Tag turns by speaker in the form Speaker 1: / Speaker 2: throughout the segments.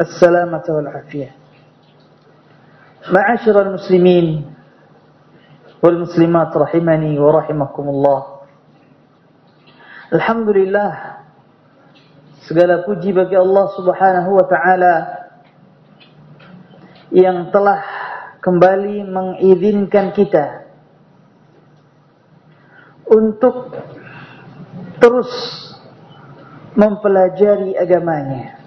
Speaker 1: السلامة والعافية معاشر المسلمين والمسلمات رحمني ورحمكم الله Alhamdulillah segala puji bagi Allah Subhanahu wa taala yang telah kembali mengizinkan kita untuk terus mempelajari agamanya.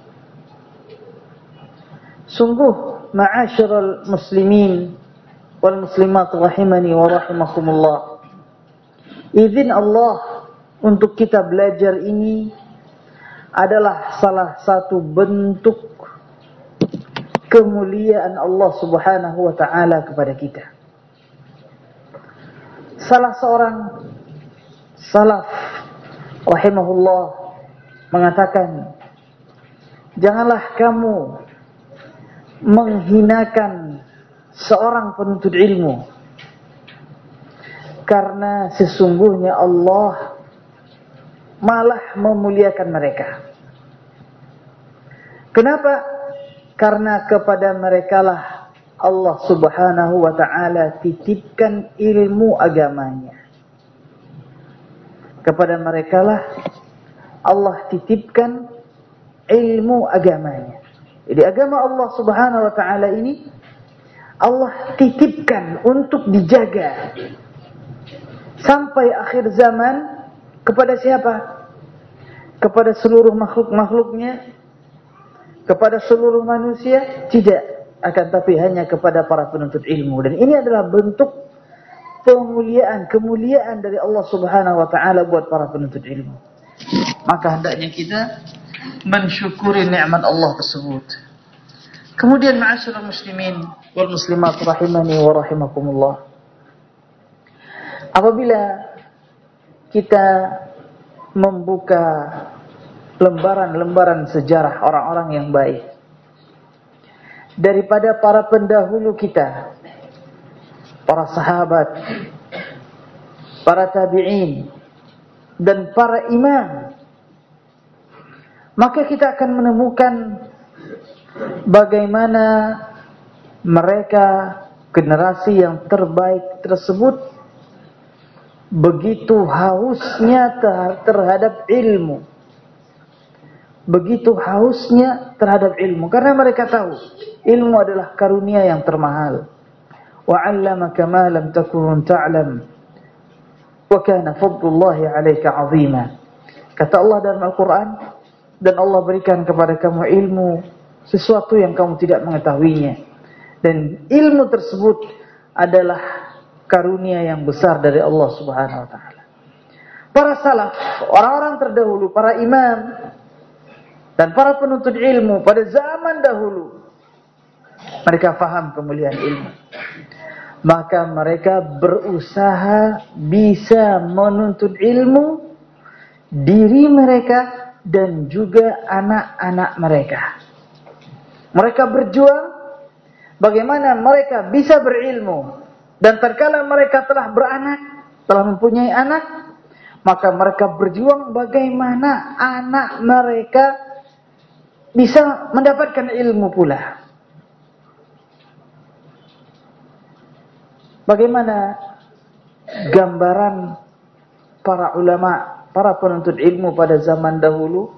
Speaker 1: Sungguh ma'asyiral muslimin wal muslimat rahimani wa rahimakumullah. Izin Allah untuk kita belajar ini adalah salah satu bentuk kemuliaan Allah Subhanahu wa taala kepada kita. Salah seorang salaf rahimahullah mengatakan, "Janganlah kamu menghinakan seorang penuntut ilmu karena sesungguhnya Allah malah memuliakan mereka. Kenapa? Karena kepada merekalah Allah Subhanahu wa taala titipkan ilmu agamanya. Kepada merekalah Allah titipkan ilmu agamanya. Jadi agama Allah Subhanahu wa taala ini Allah titipkan untuk dijaga sampai akhir zaman kepada siapa? Kepada seluruh makhluk-makhluknya? Kepada seluruh manusia? Tidak. Akan tapi hanya kepada para penuntut ilmu. Dan ini adalah bentuk pemuliaan, kemuliaan dari Allah subhanahu wa ta'ala buat para penuntut ilmu. Maka hendaknya kita mensyukuri nikmat Allah tersebut. Kemudian ma'asyurul muslimin wal muslimat rahimani wa rahimakumullah. Apabila kita membuka lembaran-lembaran sejarah orang-orang yang baik daripada para pendahulu kita para sahabat para tabi'in dan para imam maka kita akan menemukan bagaimana mereka generasi yang terbaik tersebut begitu hausnya terhadap ilmu. Begitu hausnya terhadap ilmu. Karena mereka tahu ilmu adalah karunia yang termahal. Wa 'allamaka ma lam takun ta'lam. Wa kana fadlullahi 'alaika 'azima. Kata Allah dalam Al-Quran, dan Allah berikan kepada kamu ilmu sesuatu yang kamu tidak mengetahuinya. Dan ilmu tersebut adalah karunia yang besar dari Allah Subhanahu wa taala. Para salaf, orang-orang terdahulu, para imam dan para penuntut ilmu pada zaman dahulu mereka faham kemuliaan ilmu. Maka mereka berusaha bisa menuntut ilmu diri mereka dan juga anak-anak mereka. Mereka berjuang bagaimana mereka bisa berilmu dan terkala mereka telah beranak, telah mempunyai anak, maka mereka berjuang bagaimana anak mereka bisa mendapatkan ilmu pula. Bagaimana gambaran para ulama, para penuntut ilmu pada zaman dahulu?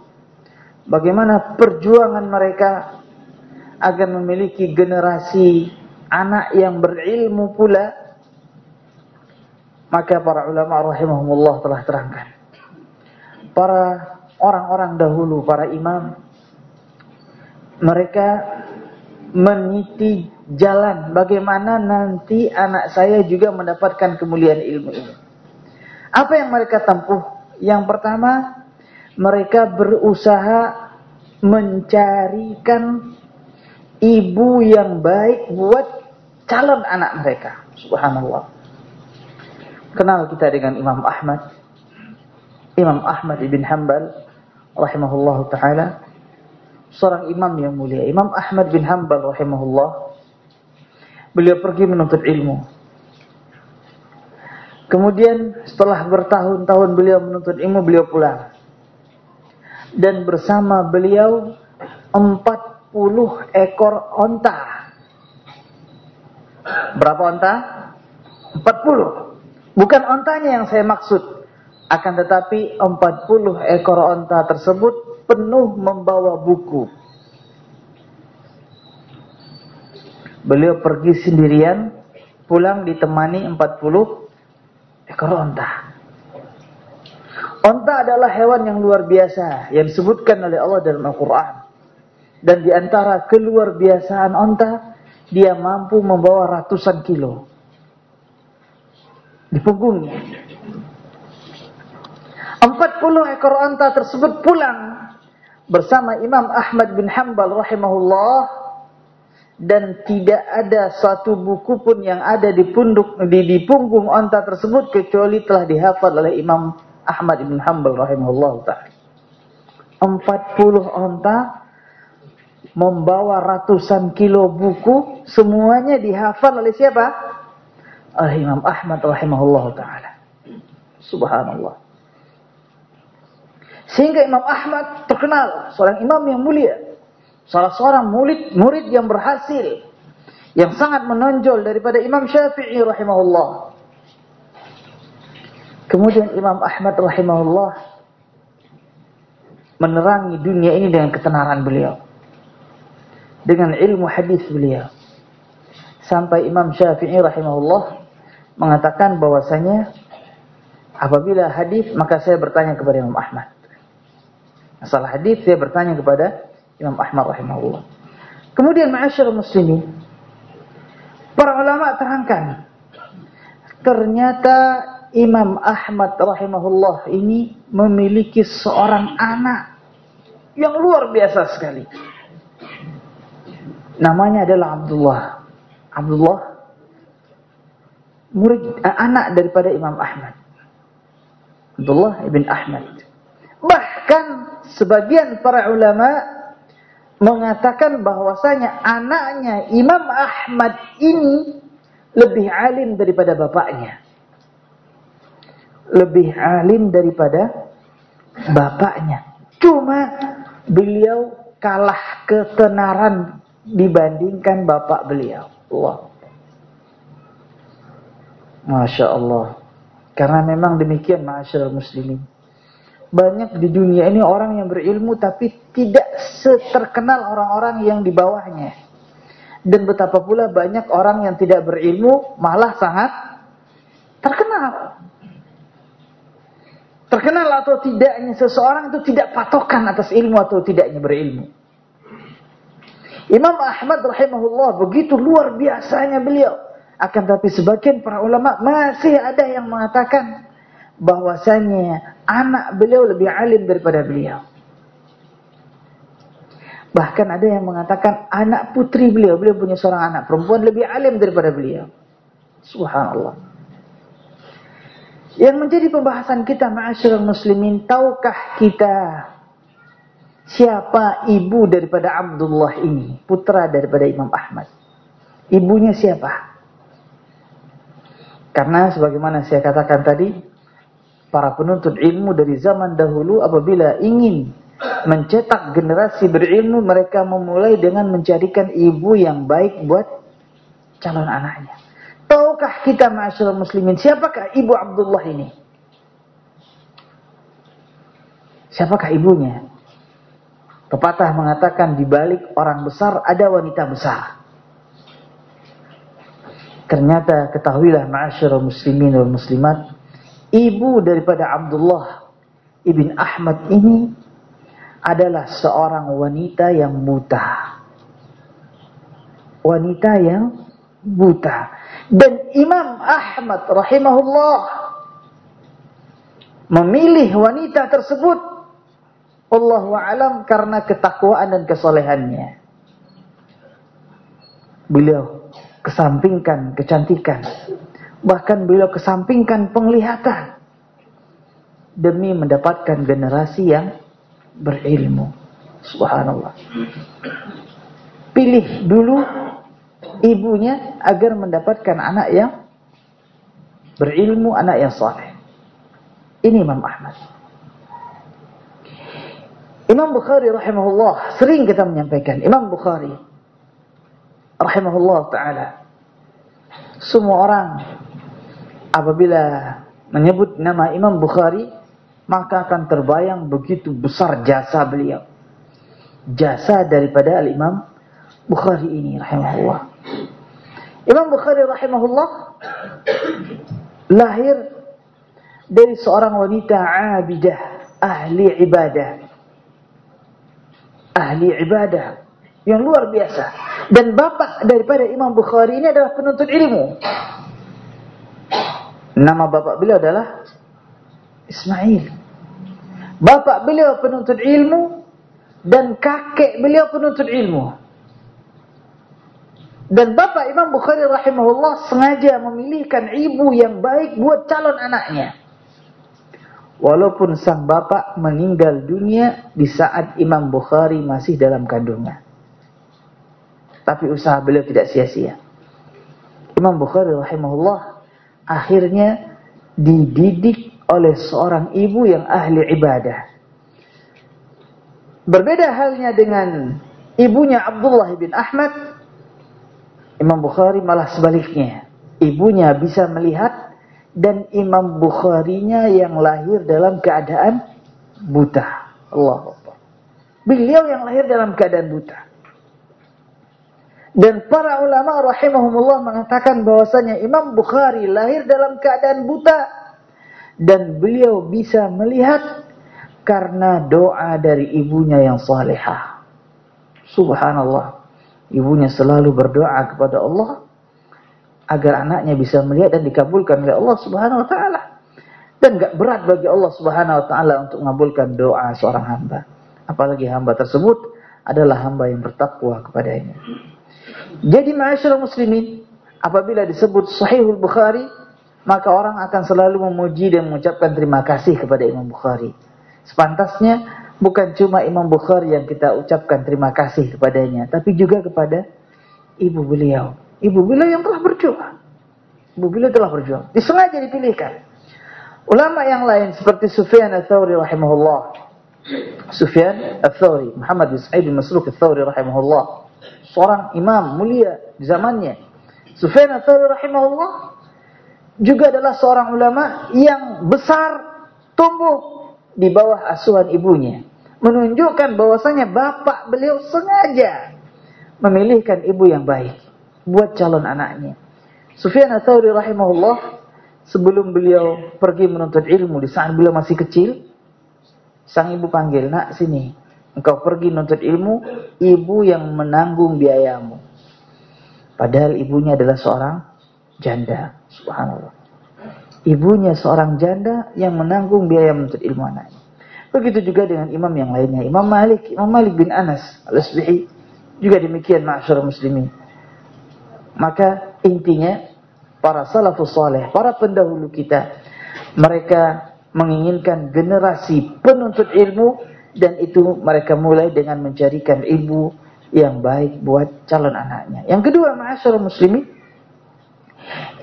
Speaker 1: Bagaimana perjuangan mereka agar memiliki generasi anak yang berilmu pula maka para ulama rahimahumullah telah terangkan. Para orang-orang dahulu para imam mereka meniti jalan bagaimana nanti anak saya juga mendapatkan kemuliaan ilmu ini. Apa yang mereka tempuh? Yang pertama mereka berusaha mencarikan ibu yang baik buat calon anak mereka. Subhanallah. Kenal kita dengan Imam Ahmad. Imam Ahmad ibn Hanbal rahimahullah taala seorang imam yang mulia. Imam Ahmad bin Hanbal rahimahullah beliau pergi menuntut ilmu. Kemudian setelah bertahun-tahun beliau menuntut ilmu, beliau pulang. Dan bersama beliau 40 ekor onta Berapa onta? 40. Bukan ontanya yang saya maksud. Akan tetapi 40 ekor onta tersebut penuh membawa buku. Beliau pergi sendirian, pulang ditemani 40 ekor onta. Onta adalah hewan yang luar biasa yang disebutkan oleh Allah dalam Al-Quran. Dan di antara keluar biasaan onta dia mampu membawa ratusan kilo di punggungnya. 40 ekor onta tersebut pulang bersama Imam Ahmad bin Hanbal rahimahullah dan tidak ada satu buku pun yang ada di punduk di, di punggung onta tersebut kecuali telah dihafal oleh Imam Ahmad bin Hanbal rahimahullah taala. 40 onta membawa ratusan kilo buku, semuanya dihafal oleh siapa? Oleh Imam Ahmad rahimahullah taala. Subhanallah. Sehingga Imam Ahmad terkenal seorang imam yang mulia. Salah seorang murid murid yang berhasil yang sangat menonjol daripada Imam Syafi'i rahimahullah. Kemudian Imam Ahmad rahimahullah menerangi dunia ini dengan ketenaran beliau dengan ilmu hadis beliau. Sampai Imam Syafi'i rahimahullah mengatakan bahwasanya apabila hadis maka saya bertanya kepada Imam Ahmad. Masalah hadis saya bertanya kepada Imam Ahmad rahimahullah. Kemudian ma'asyiral muslimin para ulama terangkan ternyata Imam Ahmad rahimahullah ini memiliki seorang anak yang luar biasa sekali. Namanya adalah Abdullah. Abdullah murid eh, anak daripada Imam Ahmad. Abdullah ibn Ahmad. Bahkan sebagian para ulama mengatakan bahwasanya anaknya Imam Ahmad ini lebih alim daripada bapaknya. Lebih alim daripada bapaknya. Cuma beliau kalah ketenaran dibandingkan bapak beliau. Allah. Masya Allah. Karena memang demikian ma'asyiral muslimin. Banyak di dunia ini orang yang berilmu tapi tidak seterkenal orang-orang yang di bawahnya. Dan betapa pula banyak orang yang tidak berilmu malah sangat terkenal. Terkenal atau tidaknya seseorang itu tidak patokan atas ilmu atau tidaknya berilmu. Imam Ahmad rahimahullah begitu luar biasanya beliau. Akan tapi sebagian para ulama masih ada yang mengatakan bahwasanya anak beliau lebih alim daripada beliau. Bahkan ada yang mengatakan anak putri beliau, beliau punya seorang anak perempuan lebih alim daripada beliau. Subhanallah. Yang menjadi pembahasan kita ma'asyiral muslimin, tahukah kita siapa ibu daripada Abdullah ini, putra daripada Imam Ahmad? Ibunya siapa? Karena sebagaimana saya katakan tadi, para penuntut ilmu dari zaman dahulu apabila ingin mencetak generasi berilmu, mereka memulai dengan mencarikan ibu yang baik buat calon anaknya. Tahukah kita masyarakat muslimin siapakah ibu Abdullah ini? Siapakah ibunya? Pepatah mengatakan di balik orang besar ada wanita besar. Ternyata ketahuilah masyarakat muslimin dan muslimat, ibu daripada Abdullah ibn Ahmad ini adalah seorang wanita yang buta. Wanita yang buta. Dan Imam Ahmad rahimahullah memilih wanita tersebut Allah alam karena ketakwaan dan kesolehannya. Beliau kesampingkan kecantikan. Bahkan beliau kesampingkan penglihatan. Demi mendapatkan generasi yang berilmu. Subhanallah. Pilih dulu ibunya agar mendapatkan anak yang berilmu, anak yang saleh. Ini Imam Ahmad. Imam Bukhari rahimahullah sering kita menyampaikan. Imam Bukhari rahimahullah taala. Semua orang apabila menyebut nama Imam Bukhari maka akan terbayang begitu besar jasa beliau. Jasa daripada al-Imam Bukhari ini rahimahullah. Imam Bukhari rahimahullah lahir dari seorang wanita abidah, ahli ibadah. Ahli ibadah yang luar biasa. Dan bapak daripada Imam Bukhari ini adalah penuntut ilmu. Nama bapak beliau adalah Ismail. Bapak beliau penuntut ilmu dan kakek beliau penuntut ilmu. Dan bapak Imam Bukhari rahimahullah sengaja memilihkan ibu yang baik buat calon anaknya. Walaupun sang bapak meninggal dunia di saat Imam Bukhari masih dalam kandungan. Tapi usaha beliau tidak sia-sia. Imam Bukhari rahimahullah akhirnya dididik oleh seorang ibu yang ahli ibadah. Berbeda halnya dengan ibunya Abdullah bin Ahmad Imam Bukhari malah sebaliknya. Ibunya bisa melihat dan Imam Bukharinya yang lahir dalam keadaan buta. Allah Beliau yang lahir dalam keadaan buta. Dan para ulama rahimahumullah mengatakan bahwasanya Imam Bukhari lahir dalam keadaan buta dan beliau bisa melihat karena doa dari ibunya yang salehah. Subhanallah. Ibunya selalu berdoa kepada Allah agar anaknya bisa melihat dan dikabulkan oleh Allah Subhanahu wa taala. Dan gak berat bagi Allah Subhanahu wa taala untuk mengabulkan doa seorang hamba. Apalagi hamba tersebut adalah hamba yang bertakwa kepadanya. Jadi ma'asyiral muslimin, apabila disebut Sahihul Bukhari, maka orang akan selalu memuji dan mengucapkan terima kasih kepada Imam Bukhari. Sepantasnya bukan cuma Imam Bukhari yang kita ucapkan terima kasih kepadanya, tapi juga kepada ibu beliau. Ibu beliau yang telah berjuang. Ibu beliau telah berjuang. Disengaja dipilihkan. Ulama yang lain seperti Sufyan al-Thawri rahimahullah. Sufyan al-Thawri, Muhammad bin Sa'id bin Masruq al-Thawri rahimahullah. Seorang imam mulia di zamannya. Sufyan al-Thawri rahimahullah juga adalah seorang ulama yang besar tumbuh di bawah asuhan ibunya. Menunjukkan bahwasanya bapak beliau sengaja memilihkan ibu yang baik buat calon anaknya. Sufyan Ats-Tsauri rahimahullah sebelum beliau pergi menuntut ilmu di saat beliau masih kecil, sang ibu panggil, "Nak, sini. Engkau pergi menuntut ilmu, ibu yang menanggung biayamu." Padahal ibunya adalah seorang janda. Subhanallah. Ibunya seorang janda yang menanggung biaya menuntut ilmu anaknya. Begitu juga dengan imam yang lainnya. Imam Malik, Imam Malik bin Anas al-Asbihi juga demikian ma'asyar muslimin. Maka intinya para salafus saleh, para pendahulu kita, mereka menginginkan generasi penuntut ilmu dan itu mereka mulai dengan mencarikan ibu yang baik buat calon anaknya. Yang kedua, ma'asyar muslimin,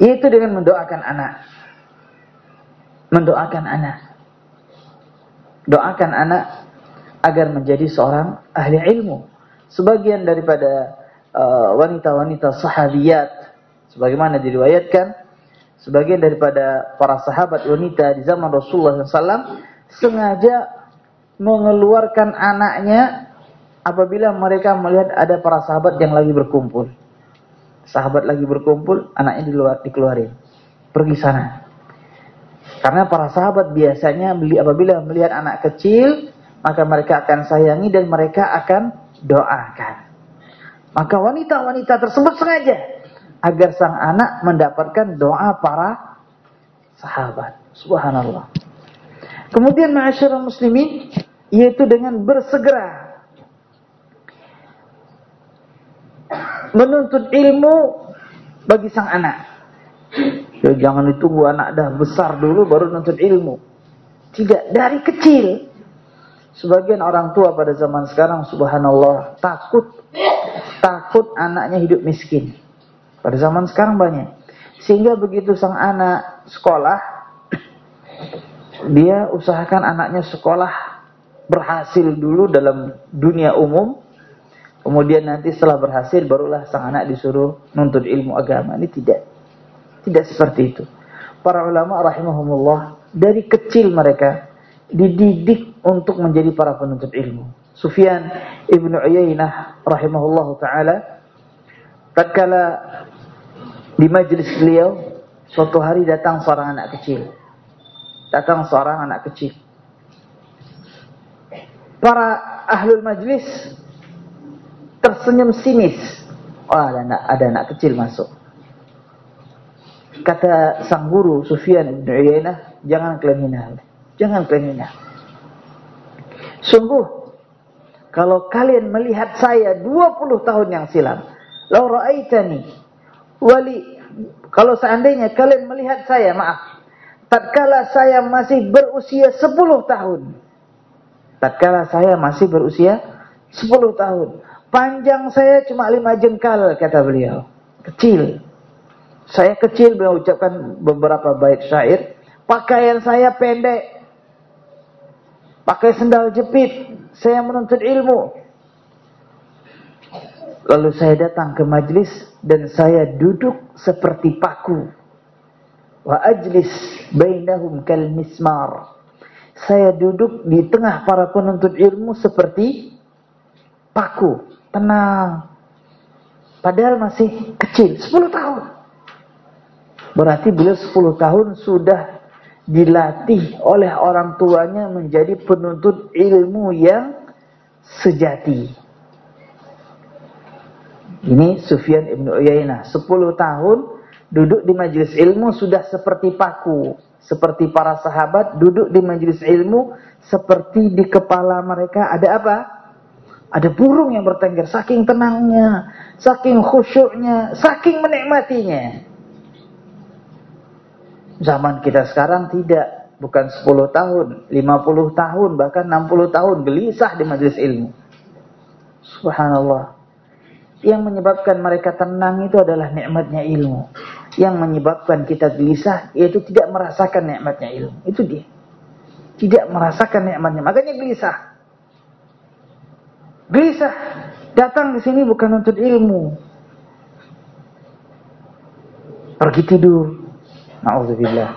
Speaker 1: yaitu dengan mendoakan anak. Mendoakan anak. Doakan anak agar menjadi seorang ahli ilmu. Sebagian daripada wanita-wanita uh, sahabiyat sebagaimana diriwayatkan sebagian daripada para sahabat wanita di zaman Rasulullah SAW sengaja mengeluarkan anaknya apabila mereka melihat ada para sahabat yang lagi berkumpul sahabat lagi berkumpul, anaknya di luar dikeluarin. Pergi sana. Karena para sahabat biasanya apabila melihat anak kecil, maka mereka akan sayangi dan mereka akan doakan. Maka wanita-wanita tersebut sengaja agar sang anak mendapatkan doa para sahabat. Subhanallah. Kemudian ma'asyiral muslimin yaitu dengan bersegera menuntut ilmu bagi sang anak. Ya, jangan ditunggu anak dah besar dulu baru menuntut ilmu. Tidak, dari kecil. Sebagian orang tua pada zaman sekarang subhanallah takut takut anaknya hidup miskin. Pada zaman sekarang banyak. Sehingga begitu sang anak sekolah dia usahakan anaknya sekolah berhasil dulu dalam dunia umum Kemudian nanti setelah berhasil barulah sang anak disuruh nuntut ilmu agama. Ini tidak. Tidak seperti itu. Para ulama rahimahumullah dari kecil mereka dididik untuk menjadi para penuntut ilmu. Sufyan ibnu Uyainah rahimahullah taala tatkala di majlis beliau suatu hari datang seorang anak kecil. Datang seorang anak kecil. Para ahlul majlis tersenyum sinis. Oh, ada anak, ada anak kecil masuk. Kata sang guru Sufyan bin Uyainah, jangan kalian hina. Jangan kalian hina. Sungguh, kalau kalian melihat saya 20 tahun yang silam, lau ra'aitani wali kalau seandainya kalian melihat saya, maaf, tatkala saya masih berusia 10 tahun. Tatkala saya masih berusia 10 tahun. Panjang saya cuma lima jengkal, kata beliau. Kecil. Saya kecil, beliau ucapkan beberapa bait syair. Pakaian saya pendek. Pakai sendal jepit. Saya menuntut ilmu. Lalu saya datang ke majlis dan saya duduk seperti paku. Wa ajlis bainahum kal mismar. Saya duduk di tengah para penuntut ilmu seperti paku tenang. Padahal masih kecil, 10 tahun. Berarti beliau 10 tahun sudah dilatih oleh orang tuanya menjadi penuntut ilmu yang sejati. Ini Sufyan ibn Uyainah, 10 tahun duduk di majelis ilmu sudah seperti paku. Seperti para sahabat duduk di majelis ilmu seperti di kepala mereka ada apa? Ada burung yang bertengger saking tenangnya, saking khusyuknya, saking menikmatinya. Zaman kita sekarang tidak, bukan 10 tahun, 50 tahun, bahkan 60 tahun gelisah di majelis ilmu. Subhanallah. Yang menyebabkan mereka tenang itu adalah nikmatnya ilmu. Yang menyebabkan kita gelisah yaitu tidak merasakan nikmatnya ilmu. Itu dia. Tidak merasakan nikmatnya, makanya gelisah. Gelisah. Datang di sini bukan untuk ilmu. Pergi tidur. Nauzubillah.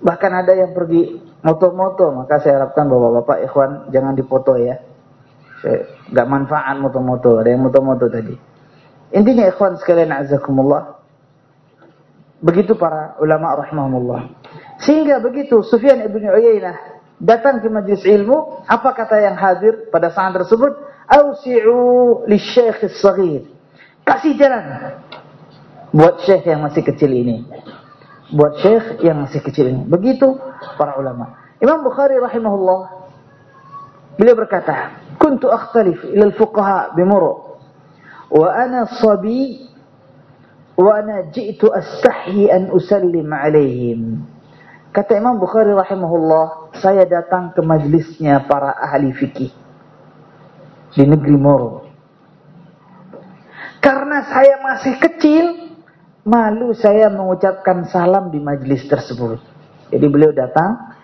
Speaker 1: Bahkan ada yang pergi moto-moto, maka saya harapkan bapak-bapak ikhwan jangan dipoto ya. Enggak manfaat moto-moto, ada yang moto-moto tadi. Intinya ikhwan sekalian azakumullah. Begitu para ulama rahimahumullah. Sehingga begitu Sufyan ibn Uyainah datang ke majlis ilmu, apa kata yang hadir pada saat tersebut? Ausi'u li syekh. Kasih jalan buat syekh yang masih kecil ini. Buat syekh yang masih kecil ini. Begitu para ulama. Imam Bukhari rahimahullah beliau berkata, "Kuntu akhtalif ila al-fuqaha bi wa ana sabi wa ana ji'tu astahi an usallim alaihim." Kata Imam Bukhari rahimahullah, saya datang ke majlisnya para ahli fikih di negeri Moro. Karena saya masih kecil, malu saya mengucapkan salam di majlis tersebut. Jadi beliau datang,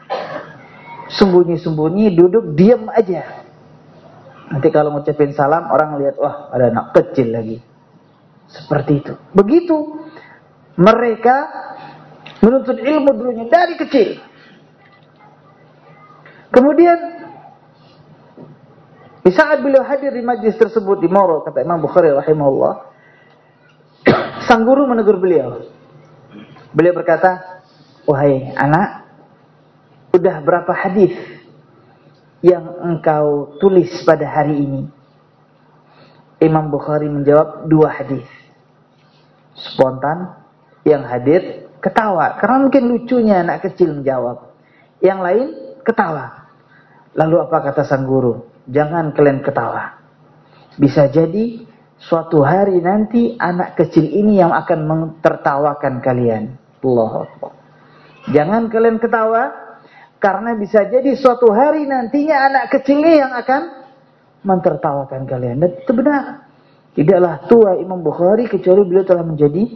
Speaker 1: sembunyi-sembunyi, duduk, diam aja. Nanti kalau ngucapin salam, orang lihat, wah ada anak kecil lagi. Seperti itu. Begitu mereka menuntut ilmu dulunya dari kecil. Kemudian di saat beliau hadir di majlis tersebut di Moro, kata Imam Bukhari rahimahullah, sang guru menegur beliau. Beliau berkata, "Wahai anak, sudah berapa hadis yang engkau tulis pada hari ini?" Imam Bukhari menjawab, "Dua hadis." Spontan yang hadir ketawa. Karena mungkin lucunya anak kecil menjawab. Yang lain ketawa. Lalu apa kata sang guru? Jangan kalian ketawa. Bisa jadi suatu hari nanti anak kecil ini yang akan mentertawakan kalian. Allah Jangan kalian ketawa karena bisa jadi suatu hari nantinya anak kecil ini yang akan mentertawakan kalian. Dan itu benar. Tidaklah tua Imam Bukhari kecuali beliau telah menjadi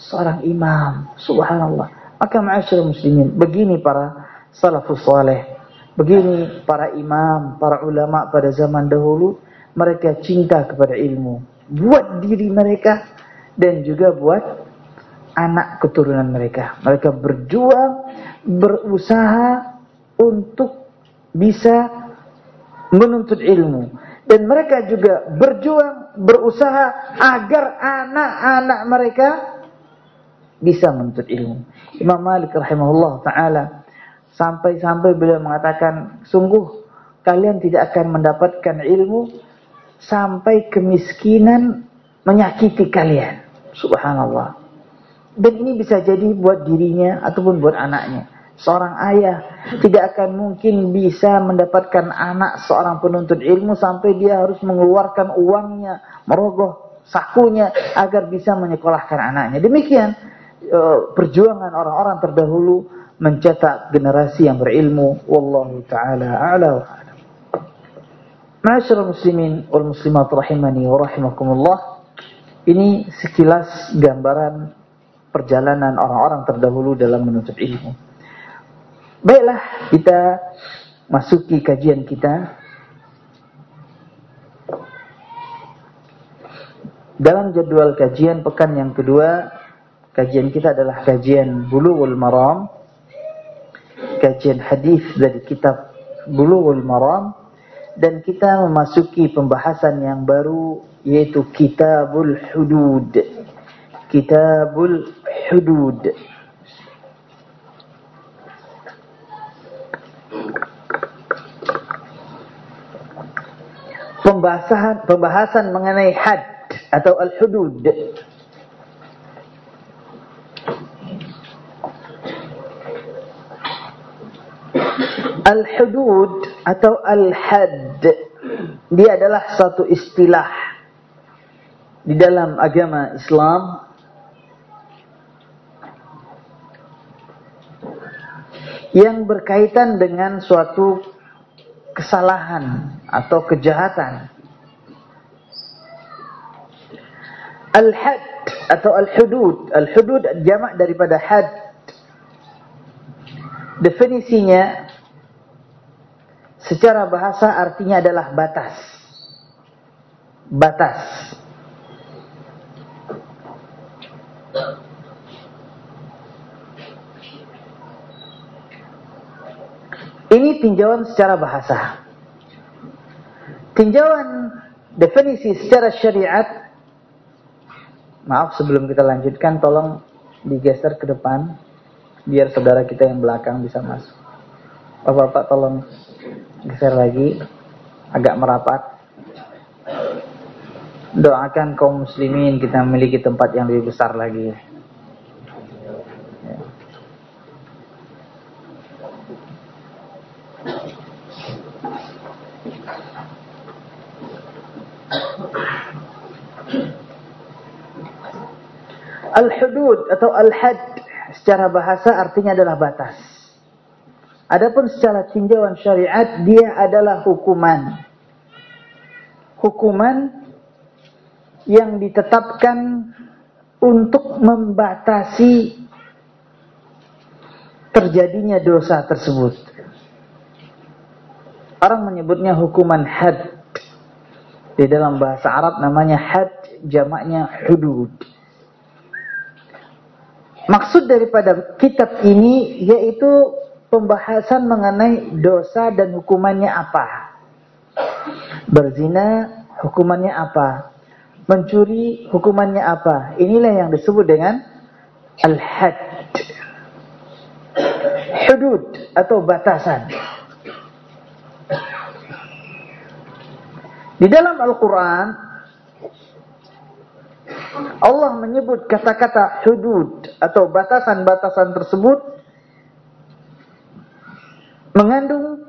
Speaker 1: seorang imam. Subhanallah. Maka ma'asyur muslimin, begini para salafus saleh, begini para imam, para ulama pada zaman dahulu, mereka cinta kepada ilmu. Buat diri mereka dan juga buat anak keturunan mereka. Mereka berjuang, berusaha untuk bisa menuntut ilmu. Dan mereka juga berjuang, berusaha agar anak-anak mereka bisa menuntut ilmu. Imam Malik rahimahullah taala sampai-sampai beliau mengatakan, sungguh kalian tidak akan mendapatkan ilmu sampai kemiskinan menyakiti kalian. Subhanallah. Dan ini bisa jadi buat dirinya ataupun buat anaknya. Seorang ayah tidak akan mungkin bisa mendapatkan anak seorang penuntut ilmu sampai dia harus mengeluarkan uangnya, merogoh sakunya agar bisa menyekolahkan anaknya. Demikian Eh, perjuangan orang-orang terdahulu mencetak generasi yang berilmu wallahu taala a'lam. Ma'asyiral muslimin wal muslimat rahimani wa rahimakumullah. Ini sekilas gambaran perjalanan orang-orang terdahulu dalam menuntut ilmu. Baiklah, kita masuki kajian kita. Dalam jadwal kajian pekan yang kedua Kajian kita adalah kajian Bulughul Maram. Kajian hadis dari kitab Bulughul Maram dan kita memasuki pembahasan yang baru yaitu Kitabul Hudud. Kitabul Hudud. Pembahasan pembahasan mengenai had atau al-hudud. Al-hudud atau al-had dia adalah satu istilah di dalam agama Islam yang berkaitan dengan suatu kesalahan atau kejahatan. Al-had atau al-hudud, al-hudud jamak daripada had. Definisinya Secara bahasa artinya adalah batas. Batas. Ini tinjauan secara bahasa. Tinjauan definisi secara syariat. Maaf sebelum kita lanjutkan tolong digeser ke depan biar saudara kita yang belakang bisa masuk. Bapak-bapak tolong geser lagi agak merapat. Doakan kaum muslimin kita memiliki tempat yang lebih besar lagi. Al-hudud atau al-had secara bahasa artinya adalah batas. Adapun secara tinjauan syariat dia adalah hukuman. Hukuman yang ditetapkan untuk membatasi terjadinya dosa tersebut. Orang menyebutnya hukuman had. Di dalam bahasa Arab namanya had, jamaknya hudud. Maksud daripada kitab ini yaitu pembahasan mengenai dosa dan hukumannya apa. Berzina hukumannya apa. Mencuri hukumannya apa. Inilah yang disebut dengan al-had. Hudud atau batasan. Di dalam Al-Quran Allah menyebut kata-kata hudud atau batasan-batasan tersebut mengandung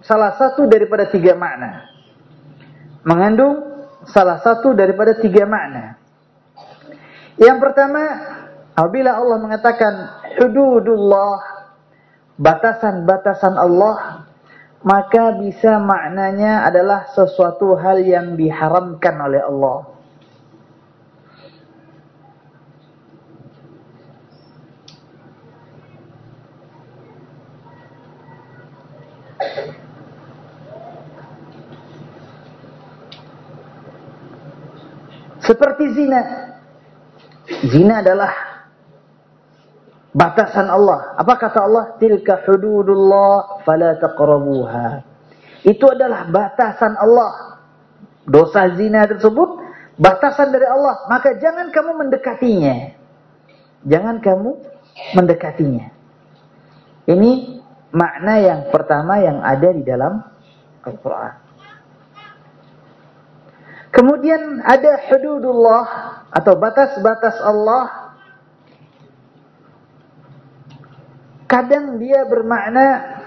Speaker 1: salah satu daripada tiga makna. Mengandung salah satu daripada tiga makna. Yang pertama, apabila Allah mengatakan hududullah, batasan-batasan Allah, maka bisa maknanya adalah sesuatu hal yang diharamkan oleh Allah. Seperti zina. Zina adalah batasan Allah. Apa kata Allah? Tilka hududullah fala taqrabuha. Itu adalah batasan Allah. Dosa zina tersebut batasan dari Allah, maka jangan kamu mendekatinya. Jangan kamu mendekatinya. Ini makna yang pertama yang ada di dalam Al-Qur'an. Kemudian ada hududullah atau batas-batas Allah. Kadang dia bermakna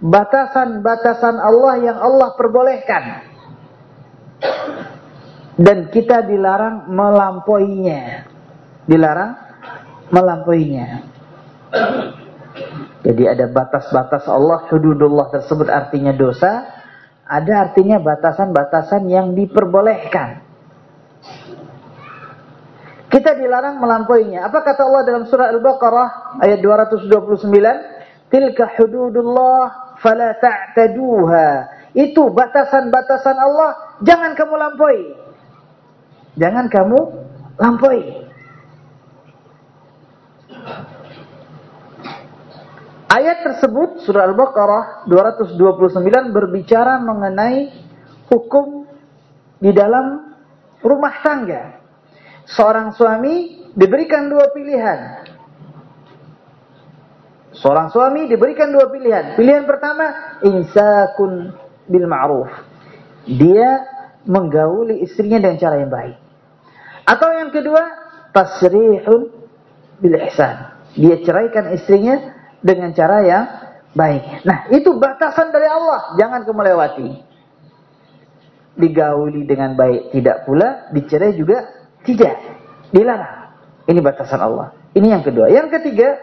Speaker 1: batasan-batasan Allah yang Allah perbolehkan. Dan kita dilarang melampauinya. Dilarang melampauinya. Jadi ada batas-batas Allah, hududullah tersebut artinya dosa, ada artinya batasan-batasan yang diperbolehkan. Kita dilarang melampauinya. Apa kata Allah dalam surah Al-Baqarah ayat 229? Tilka hududullah fala ta'taduha. Itu batasan-batasan Allah, jangan kamu lampaui. Jangan kamu lampaui. Ayat tersebut surah Al-Baqarah 229 berbicara mengenai hukum di dalam rumah tangga. Seorang suami diberikan dua pilihan. Seorang suami diberikan dua pilihan. Pilihan pertama, insakun bil ma'ruf. Dia menggauli istrinya dengan cara yang baik. Atau yang kedua, tasrihun bil ihsan. Dia ceraikan istrinya dengan cara yang baik. Nah, itu batasan dari Allah, jangan kamu lewati. Digauli dengan baik tidak pula, dicerai juga tidak. Dilarang. Ini batasan Allah. Ini yang kedua. Yang ketiga,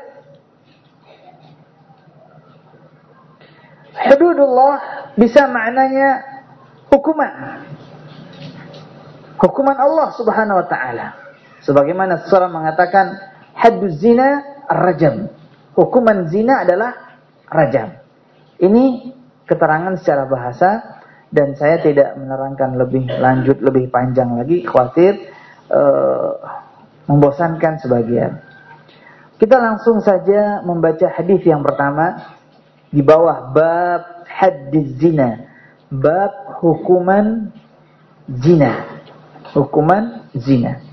Speaker 1: hududullah bisa maknanya hukuman. Hukuman Allah Subhanahu wa taala. Sebagaimana surah mengatakan hadduz zina rajam hukuman zina adalah rajam. Ini keterangan secara bahasa dan saya tidak menerangkan lebih lanjut, lebih panjang lagi, khawatir uh, membosankan sebagian. Kita langsung saja membaca hadis yang pertama di bawah bab hadis zina. Bab hukuman zina. Hukuman zina.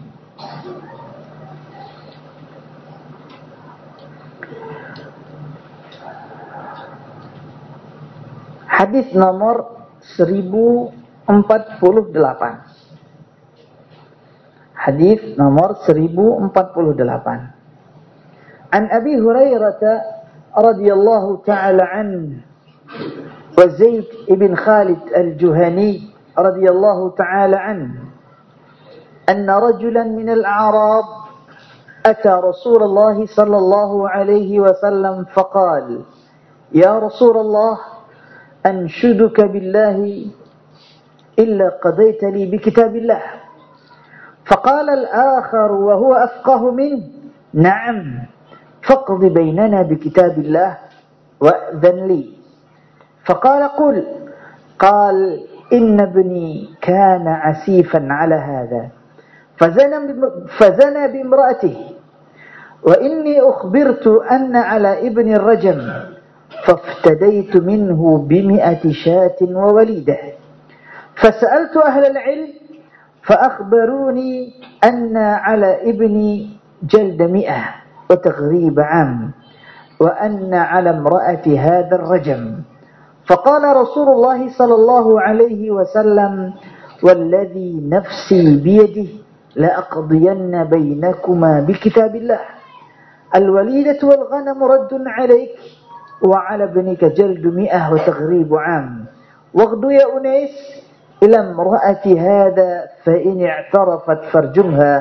Speaker 1: Hadis nomor 1048. Hadis nomor 1048. An Abi Hurairah radhiyallahu taala an wa Zaid ibn Khalid al-Juhani radhiyallahu taala an أن رجلا من الأعراب أتى رسول الله صلى الله عليه وسلم فقال يا رسول الله أنشدك بالله إلا قضيت لي بكتاب الله. فقال الآخر وهو أفقه منه نعم فاقض بيننا بكتاب الله وأذن لي. فقال قل قال إن ابني كان عسيفا على هذا فزنى, فزنى بامرأته وإني أخبرت أن على ابن الرجم. فافتديت منه بمئة شاة ووليدة. فسألت أهل العلم فأخبروني أن على ابني جلد مئة وتغريب عام وأن على امرأة هذا الرجم. فقال رسول الله صلى الله عليه وسلم والذي نفسي بيده لأقضين بينكما بكتاب الله. الوليدة والغنم رد عليك وعلى ابنك جلد مئة وتغريب عام واغدو يا أنيس إلى امرأة هذا فإن اعترفت فارجمها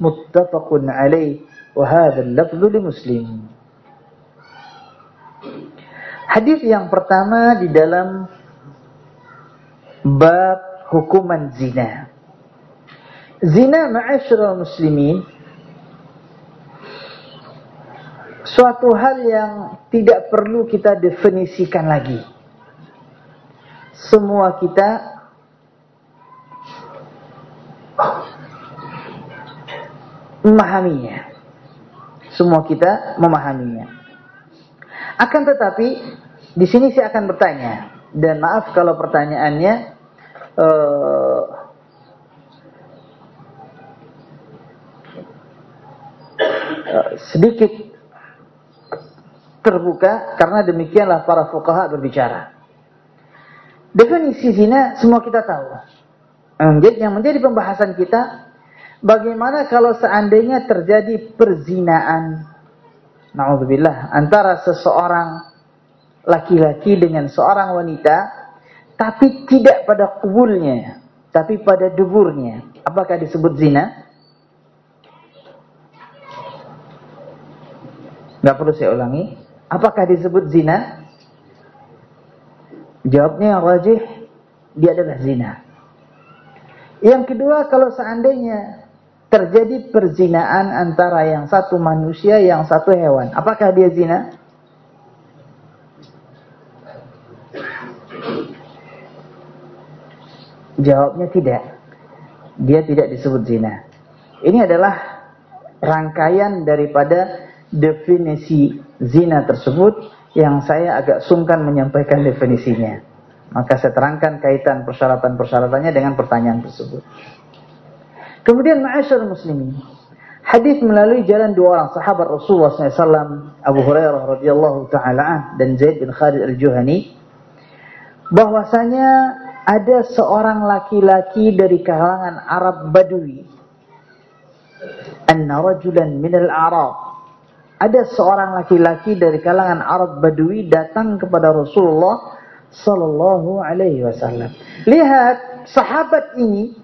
Speaker 1: متفق عليه وهذا اللفظ لمسلم Hadis yang pertama di dalam bab hukuman zina. Zina ma'asyiral muslimin suatu hal yang tidak perlu kita definisikan lagi. Semua kita memahaminya. Semua kita memahaminya. Akan tetapi di sini saya akan bertanya dan maaf kalau pertanyaannya uh, sedikit terbuka karena demikianlah para fukaha berbicara. Definisi zina semua kita tahu. Yang menjadi pembahasan kita bagaimana kalau seandainya terjadi perzinaan naudzubillah antara seseorang laki-laki dengan seorang wanita tapi tidak pada kubulnya tapi pada duburnya apakah disebut zina? Gak perlu saya ulangi. Apakah disebut zina? Jawabnya yang rajih, dia adalah zina. Yang kedua, kalau seandainya terjadi perzinaan antara yang satu manusia, yang satu hewan, apakah dia zina? Jawabnya tidak. Dia tidak disebut zina. Ini adalah rangkaian daripada definisi zina tersebut yang saya agak sungkan menyampaikan definisinya. Maka saya terangkan kaitan persyaratan-persyaratannya dengan pertanyaan tersebut. Kemudian ma'asyar muslimin. Hadis melalui jalan dua orang sahabat Rasulullah SAW, Abu Hurairah radhiyallahu taala dan Zaid bin Khalid al-Juhani, bahwasanya ada seorang laki-laki dari kalangan Arab Badui. Anna rajulan min al-Arab ada seorang laki-laki dari kalangan Arab Badui datang kepada Rasulullah sallallahu alaihi wasallam. Lihat sahabat ini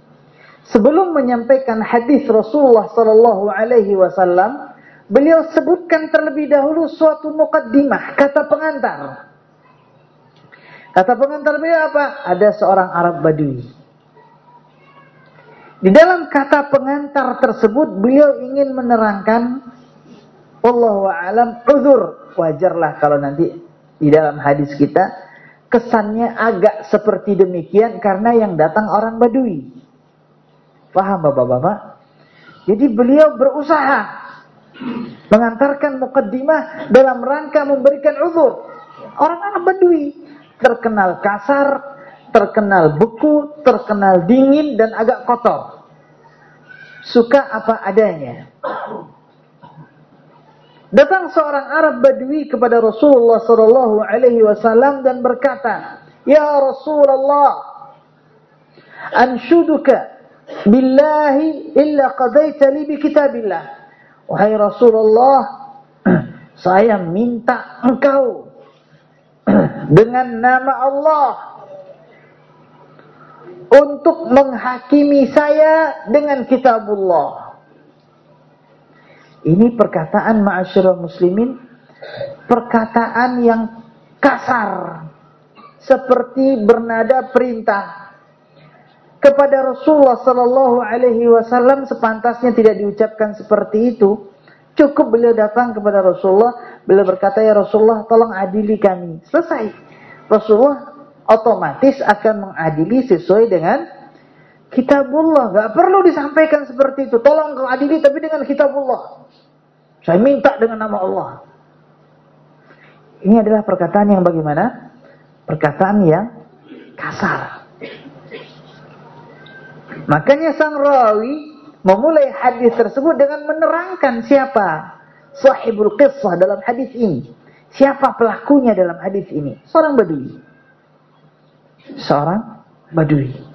Speaker 1: sebelum menyampaikan hadis Rasulullah sallallahu alaihi wasallam, beliau sebutkan terlebih dahulu suatu mukaddimah, kata pengantar. Kata pengantar beliau apa? Ada seorang Arab Badui. Di dalam kata pengantar tersebut beliau ingin menerangkan Wallahu a'lam uzur. Wajarlah kalau nanti di dalam hadis kita kesannya agak seperti demikian karena yang datang orang Badui. Paham Bapak-bapak? Jadi beliau berusaha Mengantarkan mukaddimah dalam rangka memberikan uzur. Orang Arab Badui terkenal kasar, terkenal beku, terkenal dingin dan agak kotor. Suka apa adanya. Datang seorang Arab Badui kepada Rasulullah sallallahu alaihi wasallam dan berkata, "Ya Rasulullah, anshuduka billahi illa qadaita li bi kitabillah." Wahai Rasulullah, saya minta engkau dengan nama Allah untuk menghakimi saya dengan kitabullah. Ini perkataan ma'asyiral muslimin perkataan yang kasar seperti bernada perintah kepada Rasulullah sallallahu alaihi wasallam sepantasnya tidak diucapkan seperti itu. Cukup beliau datang kepada Rasulullah, beliau berkata, "Ya Rasulullah, tolong adili kami." Selesai. Rasulullah otomatis akan mengadili sesuai dengan kitabullah. Gak perlu disampaikan seperti itu. Tolong kau adili tapi dengan kitabullah. Saya minta dengan nama Allah. Ini adalah perkataan yang bagaimana? Perkataan yang kasar. Makanya sang rawi memulai hadis tersebut dengan menerangkan siapa sahibul qissah dalam hadis ini. Siapa pelakunya dalam hadis ini? Seorang badui. Seorang badui.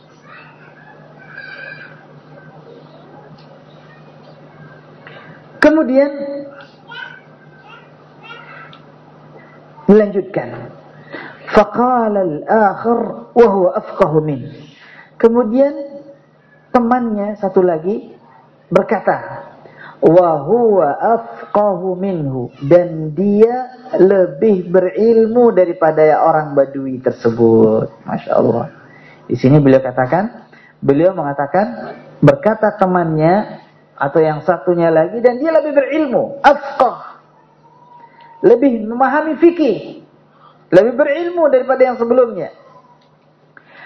Speaker 1: Kemudian dilanjutkan. Faqala al-akhir wa huwa afqahu min. Kemudian temannya satu lagi berkata, wa huwa afqahu minhu dan dia lebih berilmu daripada orang badui tersebut. Masya Allah. Di sini beliau katakan, beliau mengatakan berkata temannya atau yang satunya lagi dan dia lebih berilmu, afqah. Lebih memahami fikih. Lebih berilmu daripada yang sebelumnya.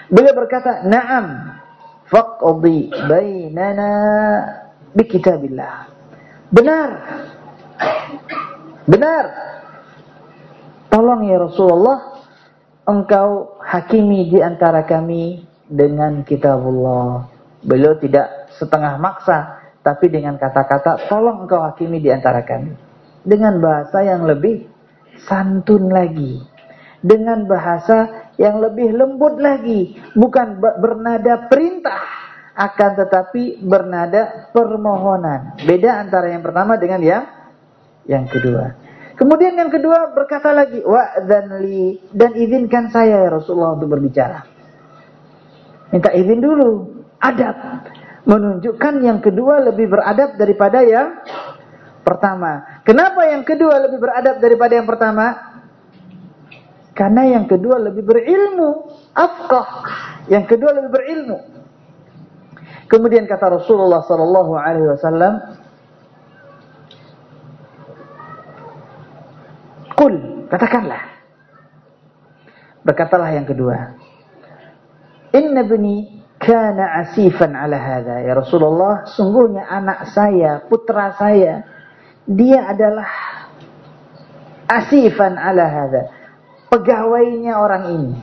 Speaker 1: Beliau berkata, "Na'am, faqdi bainana bi kitabillah." Benar. Benar. Tolong ya Rasulullah, engkau hakimi di antara kami dengan kitabullah. Beliau tidak setengah maksa tapi dengan kata-kata tolong engkau hakimi di antara kami. Dengan bahasa yang lebih santun lagi. Dengan bahasa yang lebih lembut lagi. Bukan bernada perintah. Akan tetapi bernada permohonan. Beda antara yang pertama dengan yang yang kedua. Kemudian yang kedua berkata lagi, wa dan li dan izinkan saya ya Rasulullah untuk berbicara. Minta izin dulu, adab menunjukkan yang kedua lebih beradab daripada yang pertama. Kenapa yang kedua lebih beradab daripada yang pertama? Karena yang kedua lebih berilmu, afqah. Yang kedua lebih berilmu. Kemudian kata Rasulullah sallallahu alaihi wasallam, "Qul," katakanlah. Berkatalah yang kedua, "Inna bani kana asifan ala hadha. Ya Rasulullah sungguhnya anak saya putra saya dia adalah asifan ala hadha. Pegawainya orang ini.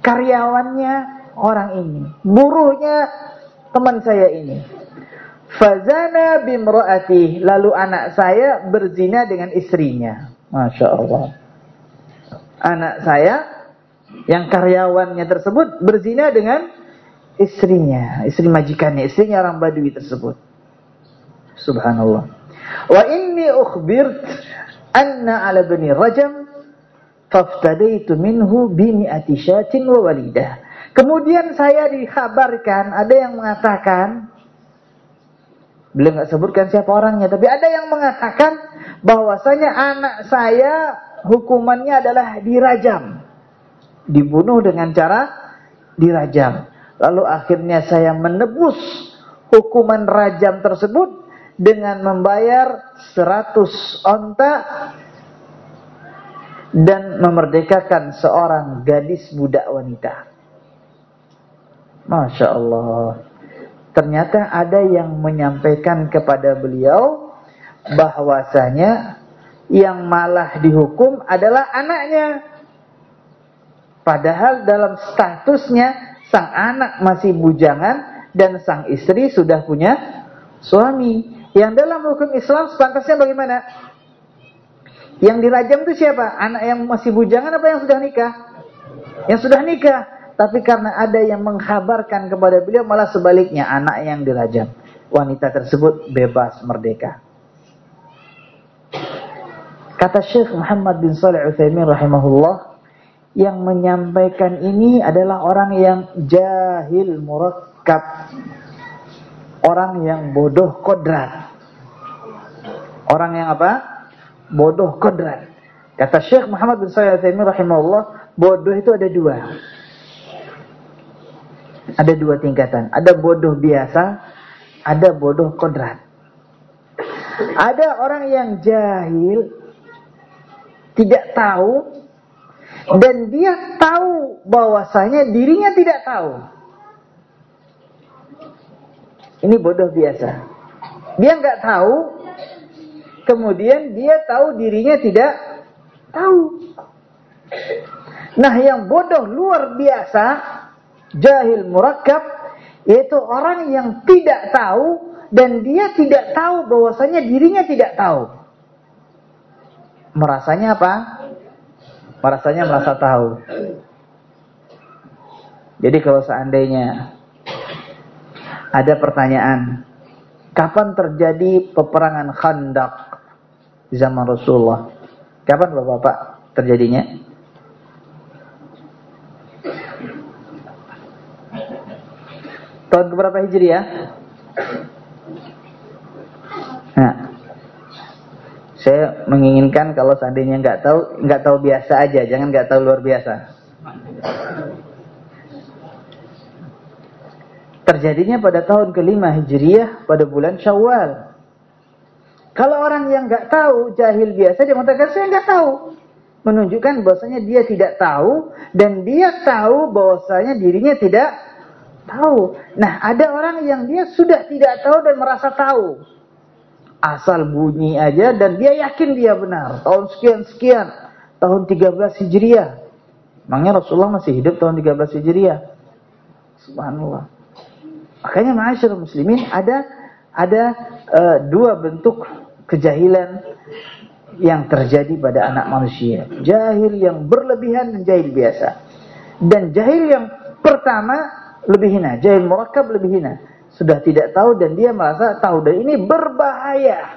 Speaker 1: Karyawannya orang ini. Buruhnya teman saya ini. Fazana bimraati lalu anak saya berzina dengan istrinya. Masya Allah. Anak saya yang karyawannya tersebut berzina dengan istrinya, istri majikannya, istrinya orang Badui tersebut. Subhanallah. Wa inni ukhbirt anna ala bani Rajam faftadaitu minhu bimi'ati syatin wa walidah. Kemudian saya dikabarkan ada yang mengatakan belum nggak sebutkan siapa orangnya, tapi ada yang mengatakan bahwasanya anak saya hukumannya adalah dirajam dibunuh dengan cara dirajam. Lalu akhirnya saya menebus hukuman rajam tersebut dengan membayar 100 onta dan memerdekakan seorang gadis budak wanita. Masya Allah. ternyata ada yang menyampaikan kepada beliau bahwasanya yang malah dihukum adalah anaknya. Padahal dalam statusnya sang anak masih bujangan dan sang istri sudah punya suami. Yang dalam hukum Islam sepantasnya bagaimana? Yang dirajam itu siapa? Anak yang masih bujangan apa yang sudah nikah? Yang sudah nikah. Tapi karena ada yang menghabarkan kepada beliau malah sebaliknya anak yang dirajam. Wanita tersebut bebas merdeka. Kata Syekh Muhammad bin Salih Uthaymin rahimahullah, yang menyampaikan ini adalah orang yang jahil murakkab. Orang yang bodoh kodrat. Orang yang apa? Bodoh kodrat. Kata Syekh Muhammad bin Salih Uthaymin rahimahullah, bodoh itu ada dua. Ada dua tingkatan. Ada bodoh biasa, ada bodoh kodrat. Ada orang yang jahil, tidak tahu, dan dia tahu bahwasanya dirinya tidak tahu. Ini bodoh biasa. Dia nggak tahu, kemudian dia tahu dirinya tidak tahu. Nah, yang bodoh luar biasa jahil murakkab yaitu orang yang tidak tahu dan dia tidak tahu bahwasanya dirinya tidak tahu. Merasanya apa? Merasanya merasa tahu. Jadi kalau seandainya ada pertanyaan, kapan terjadi peperangan Khandaq di zaman Rasulullah? Kapan Bapak-bapak terjadinya? Tahun berapa Hijriah? Nah, saya menginginkan kalau seandainya nggak tahu, nggak tahu biasa aja, jangan nggak tahu luar biasa. Terjadinya pada tahun kelima Hijriah pada bulan Syawal. Kalau orang yang nggak tahu, jahil biasa, dia mengatakan saya nggak tahu. Menunjukkan bahwasanya dia tidak tahu dan dia tahu bahwasanya dirinya tidak tahu. Nah, ada orang yang dia sudah tidak tahu dan merasa tahu. Asal bunyi aja dan dia yakin dia benar. Tahun sekian-sekian, tahun 13 Hijriah. Makanya Rasulullah masih hidup tahun 13 Hijriah. Subhanallah. Makanya ma'asyar muslimin ada ada uh, dua bentuk kejahilan yang terjadi pada anak manusia. Jahil yang berlebihan dan jahil biasa. Dan jahil yang pertama lebih hina, jahil murakkab lebih hina. Sudah tidak tahu dan dia merasa tahu dan ini berbahaya.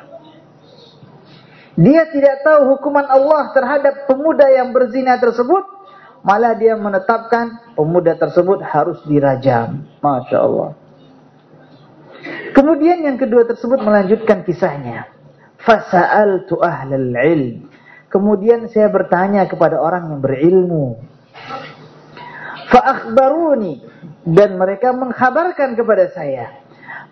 Speaker 1: Dia tidak tahu hukuman Allah terhadap pemuda yang berzina tersebut, malah dia menetapkan pemuda tersebut harus dirajam. Masya Allah. Kemudian yang kedua tersebut melanjutkan kisahnya. Fasa'altu ahlal ilm. Kemudian saya bertanya kepada orang yang berilmu. Fa'akhbaruni dan mereka menghabarkan kepada saya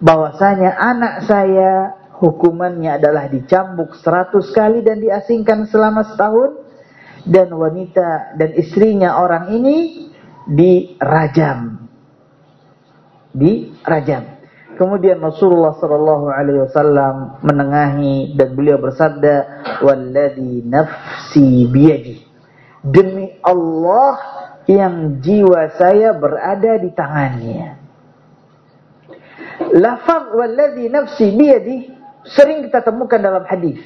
Speaker 1: bahwasanya anak saya hukumannya adalah dicambuk seratus kali dan diasingkan selama setahun. Dan wanita dan istrinya orang ini dirajam. Dirajam. Kemudian Rasulullah sallallahu alaihi wasallam menengahi dan beliau bersabda walladzi nafsi biyadi. Demi Allah yang jiwa saya berada di tangannya. Lafaz walladhi nafsi biyadi sering kita temukan dalam hadis.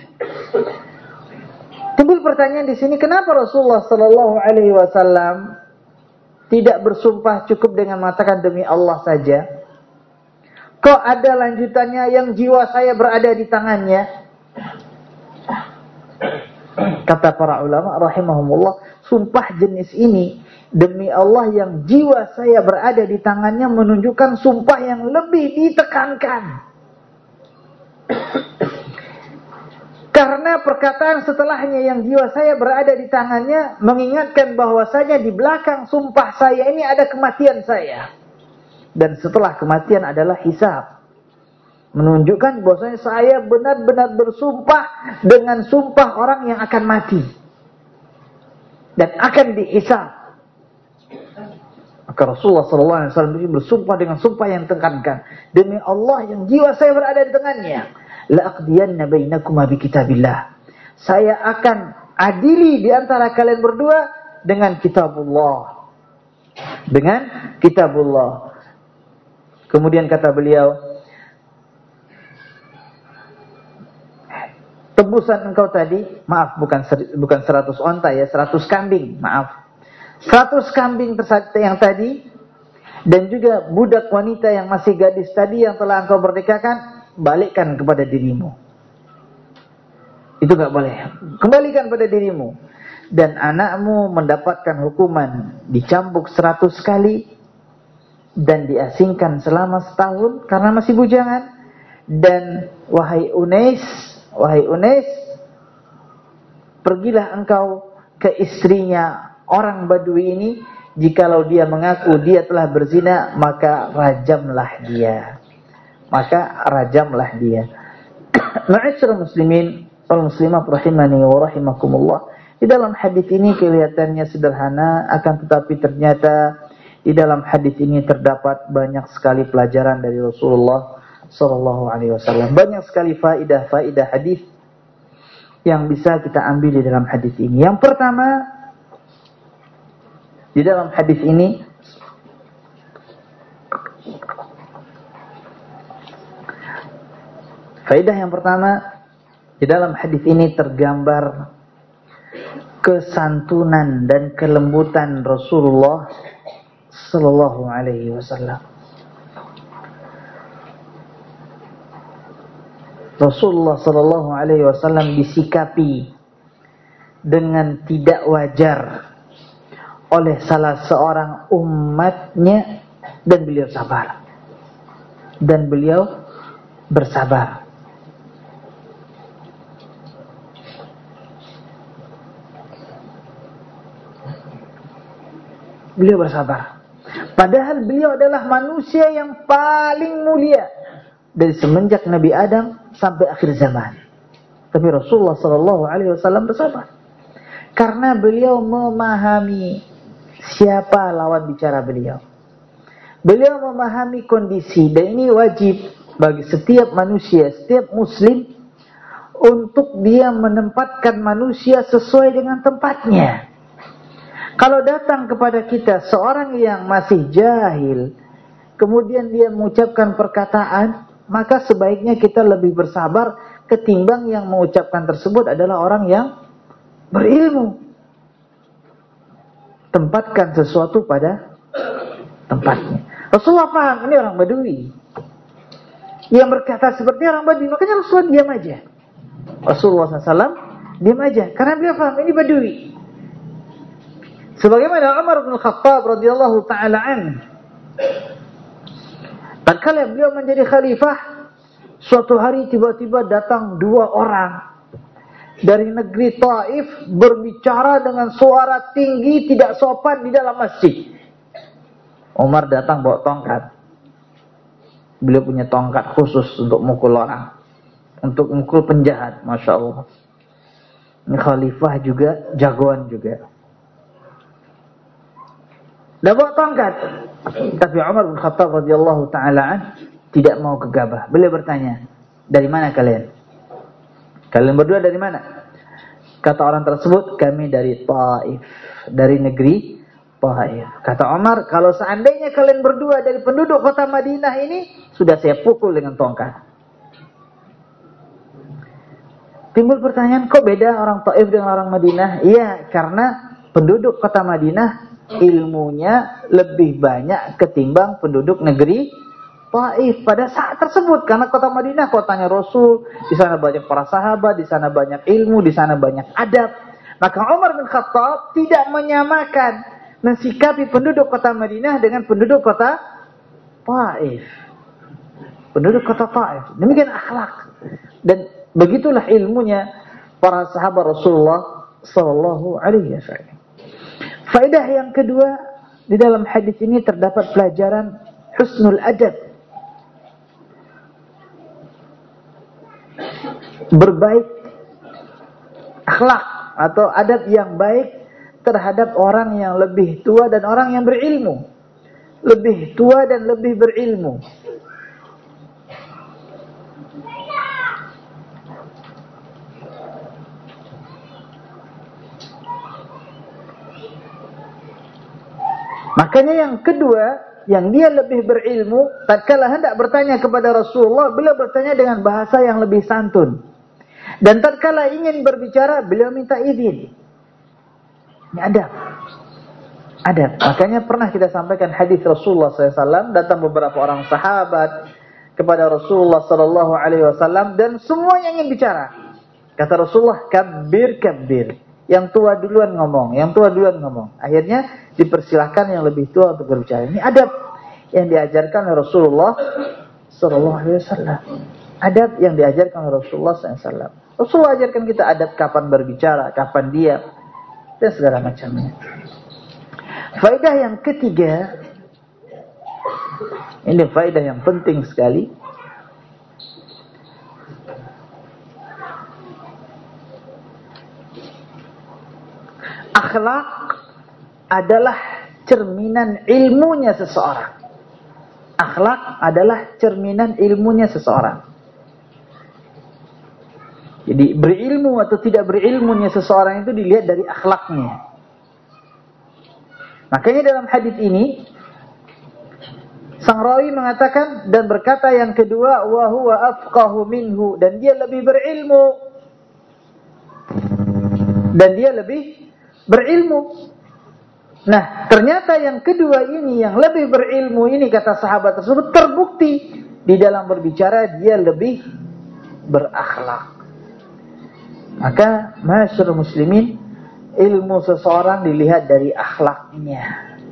Speaker 1: Timbul pertanyaan di sini, kenapa Rasulullah sallallahu alaihi wasallam tidak bersumpah cukup dengan mengatakan demi Allah saja? Kok ada lanjutannya yang jiwa saya berada di tangannya? Kata para ulama rahimahumullah, sumpah jenis ini Demi Allah yang jiwa saya berada di tangannya menunjukkan sumpah yang lebih ditekankan. Karena perkataan setelahnya yang jiwa saya berada di tangannya mengingatkan bahwasanya di belakang sumpah saya ini ada kematian saya. Dan setelah kematian adalah hisab. Menunjukkan bahwasanya saya benar-benar bersumpah dengan sumpah orang yang akan mati. Dan akan dihisab. Maka Rasulullah sallallahu alaihi wasallam bersumpah dengan sumpah yang tekankan, demi Allah yang jiwa saya berada di tengahnya, la aqdiyanna bainakuma bi kitabillah. Saya akan adili di antara kalian berdua dengan kitabullah. Dengan kitabullah. Kemudian kata beliau, tebusan engkau tadi, maaf bukan bukan 100 onta ya, 100 kambing, maaf. 100 kambing yang tadi dan juga budak wanita yang masih gadis tadi yang telah engkau merdekakan balikkan kepada dirimu. Itu nggak boleh. Kembalikan pada dirimu. Dan anakmu mendapatkan hukuman dicambuk 100 kali dan diasingkan selama setahun karena masih bujangan. Dan wahai Unais, wahai Unais, pergilah engkau ke istrinya orang Badui ini jikalau dia mengaku dia telah berzina maka rajamlah dia. Maka rajamlah dia. Ma'asyiral muslimin wal muslimat rahimani wa rahimakumullah. Di dalam hadis ini kelihatannya sederhana akan tetapi ternyata di dalam hadis ini terdapat banyak sekali pelajaran dari Rasulullah sallallahu alaihi wasallam. Banyak sekali faidah-faidah hadis yang bisa kita ambil di dalam hadis ini. Yang pertama di dalam hadis ini Faedah yang pertama di dalam hadis ini tergambar kesantunan dan kelembutan Rasulullah sallallahu alaihi wasallam. Rasulullah sallallahu alaihi wasallam disikapi dengan tidak wajar oleh salah seorang umatnya dan beliau sabar. Dan beliau bersabar. Beliau bersabar. Padahal beliau adalah manusia yang paling mulia dari semenjak Nabi Adam sampai akhir zaman. Tapi Rasulullah Sallallahu Alaihi Wasallam bersabar karena beliau memahami siapa lawan bicara beliau. Beliau memahami kondisi dan ini wajib bagi setiap manusia, setiap muslim untuk dia menempatkan manusia sesuai dengan tempatnya. Kalau datang kepada kita seorang yang masih jahil, kemudian dia mengucapkan perkataan, maka sebaiknya kita lebih bersabar ketimbang yang mengucapkan tersebut adalah orang yang berilmu tempatkan sesuatu pada tempatnya. Rasulullah paham ini orang Badui. Yang berkata seperti orang Badui, makanya Rasulullah diam aja. Rasulullah SAW diam aja karena dia paham ini Badui. Sebagaimana Umar bin Khattab radhiyallahu taala an. Tatkala beliau menjadi khalifah, suatu hari tiba-tiba datang dua orang dari negeri Taif berbicara dengan suara tinggi tidak sopan di dalam masjid. Umar datang bawa tongkat. Beliau punya tongkat khusus untuk mukul orang. Untuk mukul penjahat. Masya Allah. Ini khalifah juga, jagoan juga. Dia bawa tongkat. Tapi Umar bin Khattab radhiyallahu taala tidak mau gegabah. Beliau bertanya, dari mana kalian? Kalian berdua dari mana? Kata orang tersebut, kami dari Taif, dari negeri Taif. Kata Omar, kalau seandainya kalian berdua dari penduduk kota Madinah ini, sudah saya pukul dengan tongkat. Timbul pertanyaan, kok beda orang Taif dengan orang Madinah? Iya, karena penduduk kota Madinah ilmunya lebih banyak ketimbang penduduk negeri Taif pada saat tersebut karena kota Madinah kotanya Rasul, di sana banyak para sahabat, di sana banyak ilmu, di sana banyak adab. Maka Umar bin Khattab tidak menyamakan mensikapi penduduk kota Madinah dengan penduduk kota Taif. Penduduk kota Taif. Demikian akhlak. Dan begitulah ilmunya para sahabat Rasulullah sallallahu alaihi wasallam. Faedah yang kedua di dalam hadis ini terdapat pelajaran husnul adab berbaik akhlak atau adab yang baik terhadap orang yang lebih tua dan orang yang berilmu. lebih tua dan lebih berilmu. Makanya yang kedua, yang dia lebih berilmu, tatkala hendak bertanya kepada Rasulullah, beliau bertanya dengan bahasa yang lebih santun. Dan tatkala ingin berbicara, beliau minta izin. Ini adab. Adab. Makanya pernah kita sampaikan hadis Rasulullah SAW, datang beberapa orang sahabat kepada Rasulullah SAW, dan semua yang ingin bicara. Kata Rasulullah, kabir kabir. Yang tua duluan ngomong, yang tua duluan ngomong. Akhirnya dipersilahkan yang lebih tua untuk berbicara. Ini adab yang diajarkan oleh Rasulullah Sallallahu Alaihi Wasallam. Adab yang diajarkan oleh Rasulullah SAW. Rasulullah ajarkan kita adab kapan berbicara, kapan diam, dan segala macamnya. Faidah yang ketiga, ini faidah yang penting sekali. Akhlak adalah cerminan ilmunya seseorang. Akhlak adalah cerminan ilmunya seseorang. Jadi berilmu atau tidak berilmunya seseorang itu dilihat dari akhlaknya. Makanya dalam hadis ini Sang rawi mengatakan dan berkata yang kedua wa huwa afqahu minhu dan dia lebih berilmu dan dia lebih berilmu. Nah, ternyata yang kedua ini yang lebih berilmu ini kata sahabat tersebut terbukti di dalam berbicara dia lebih berakhlak. Maka masyarakat muslimin ilmu seseorang dilihat dari akhlaknya,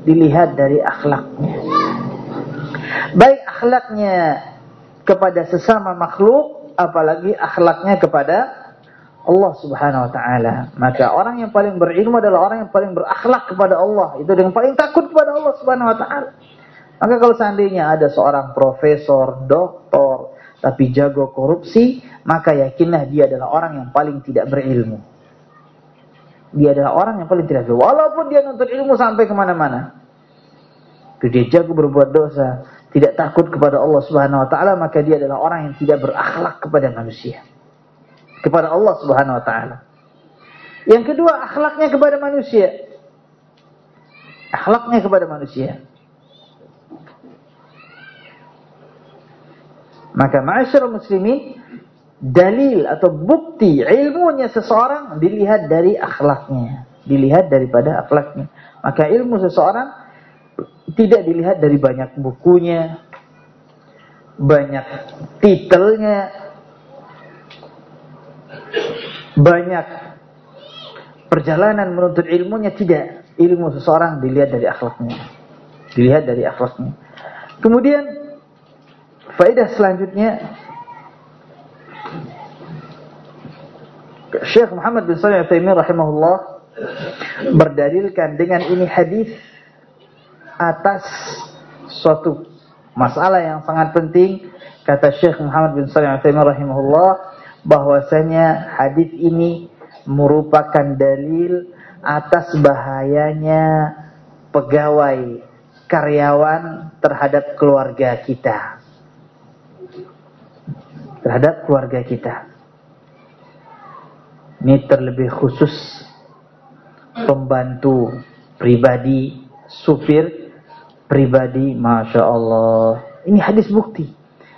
Speaker 1: dilihat dari akhlaknya. Baik akhlaknya kepada sesama makhluk, apalagi akhlaknya kepada Allah Subhanahu wa taala. Maka orang yang paling berilmu adalah orang yang paling berakhlak kepada Allah, itu yang paling takut kepada Allah Subhanahu wa taala. Maka kalau seandainya ada seorang profesor, doktor, tapi jago korupsi, maka yakinlah dia adalah orang yang paling tidak berilmu. Dia adalah orang yang paling tidak berilmu. Walaupun dia nuntut ilmu sampai ke mana-mana. Dia jago berbuat dosa, tidak takut kepada Allah Subhanahu Wa Taala, maka dia adalah orang yang tidak berakhlak kepada manusia, kepada Allah Subhanahu Wa Taala. Yang kedua, akhlaknya kepada manusia. Akhlaknya kepada manusia. Maka ma'asyarul muslimin dalil atau bukti ilmunya seseorang dilihat dari akhlaknya, dilihat daripada akhlaknya. Maka ilmu seseorang tidak dilihat dari banyak bukunya, banyak titelnya, banyak perjalanan menuntut ilmunya tidak. Ilmu seseorang dilihat dari akhlaknya. Dilihat dari akhlaknya. Kemudian faedah selanjutnya Syekh Muhammad bin Shalih Al-Utsaimin rahimahullah berdalilkan dengan ini hadis atas suatu masalah yang sangat penting. Kata Syekh Muhammad bin Shalih Al-Utsaimin rahimahullah bahwasanya hadis ini merupakan dalil atas bahayanya pegawai karyawan terhadap keluarga kita terhadap keluarga kita ini terlebih khusus pembantu pribadi, supir pribadi, Masya Allah. Ini hadis bukti.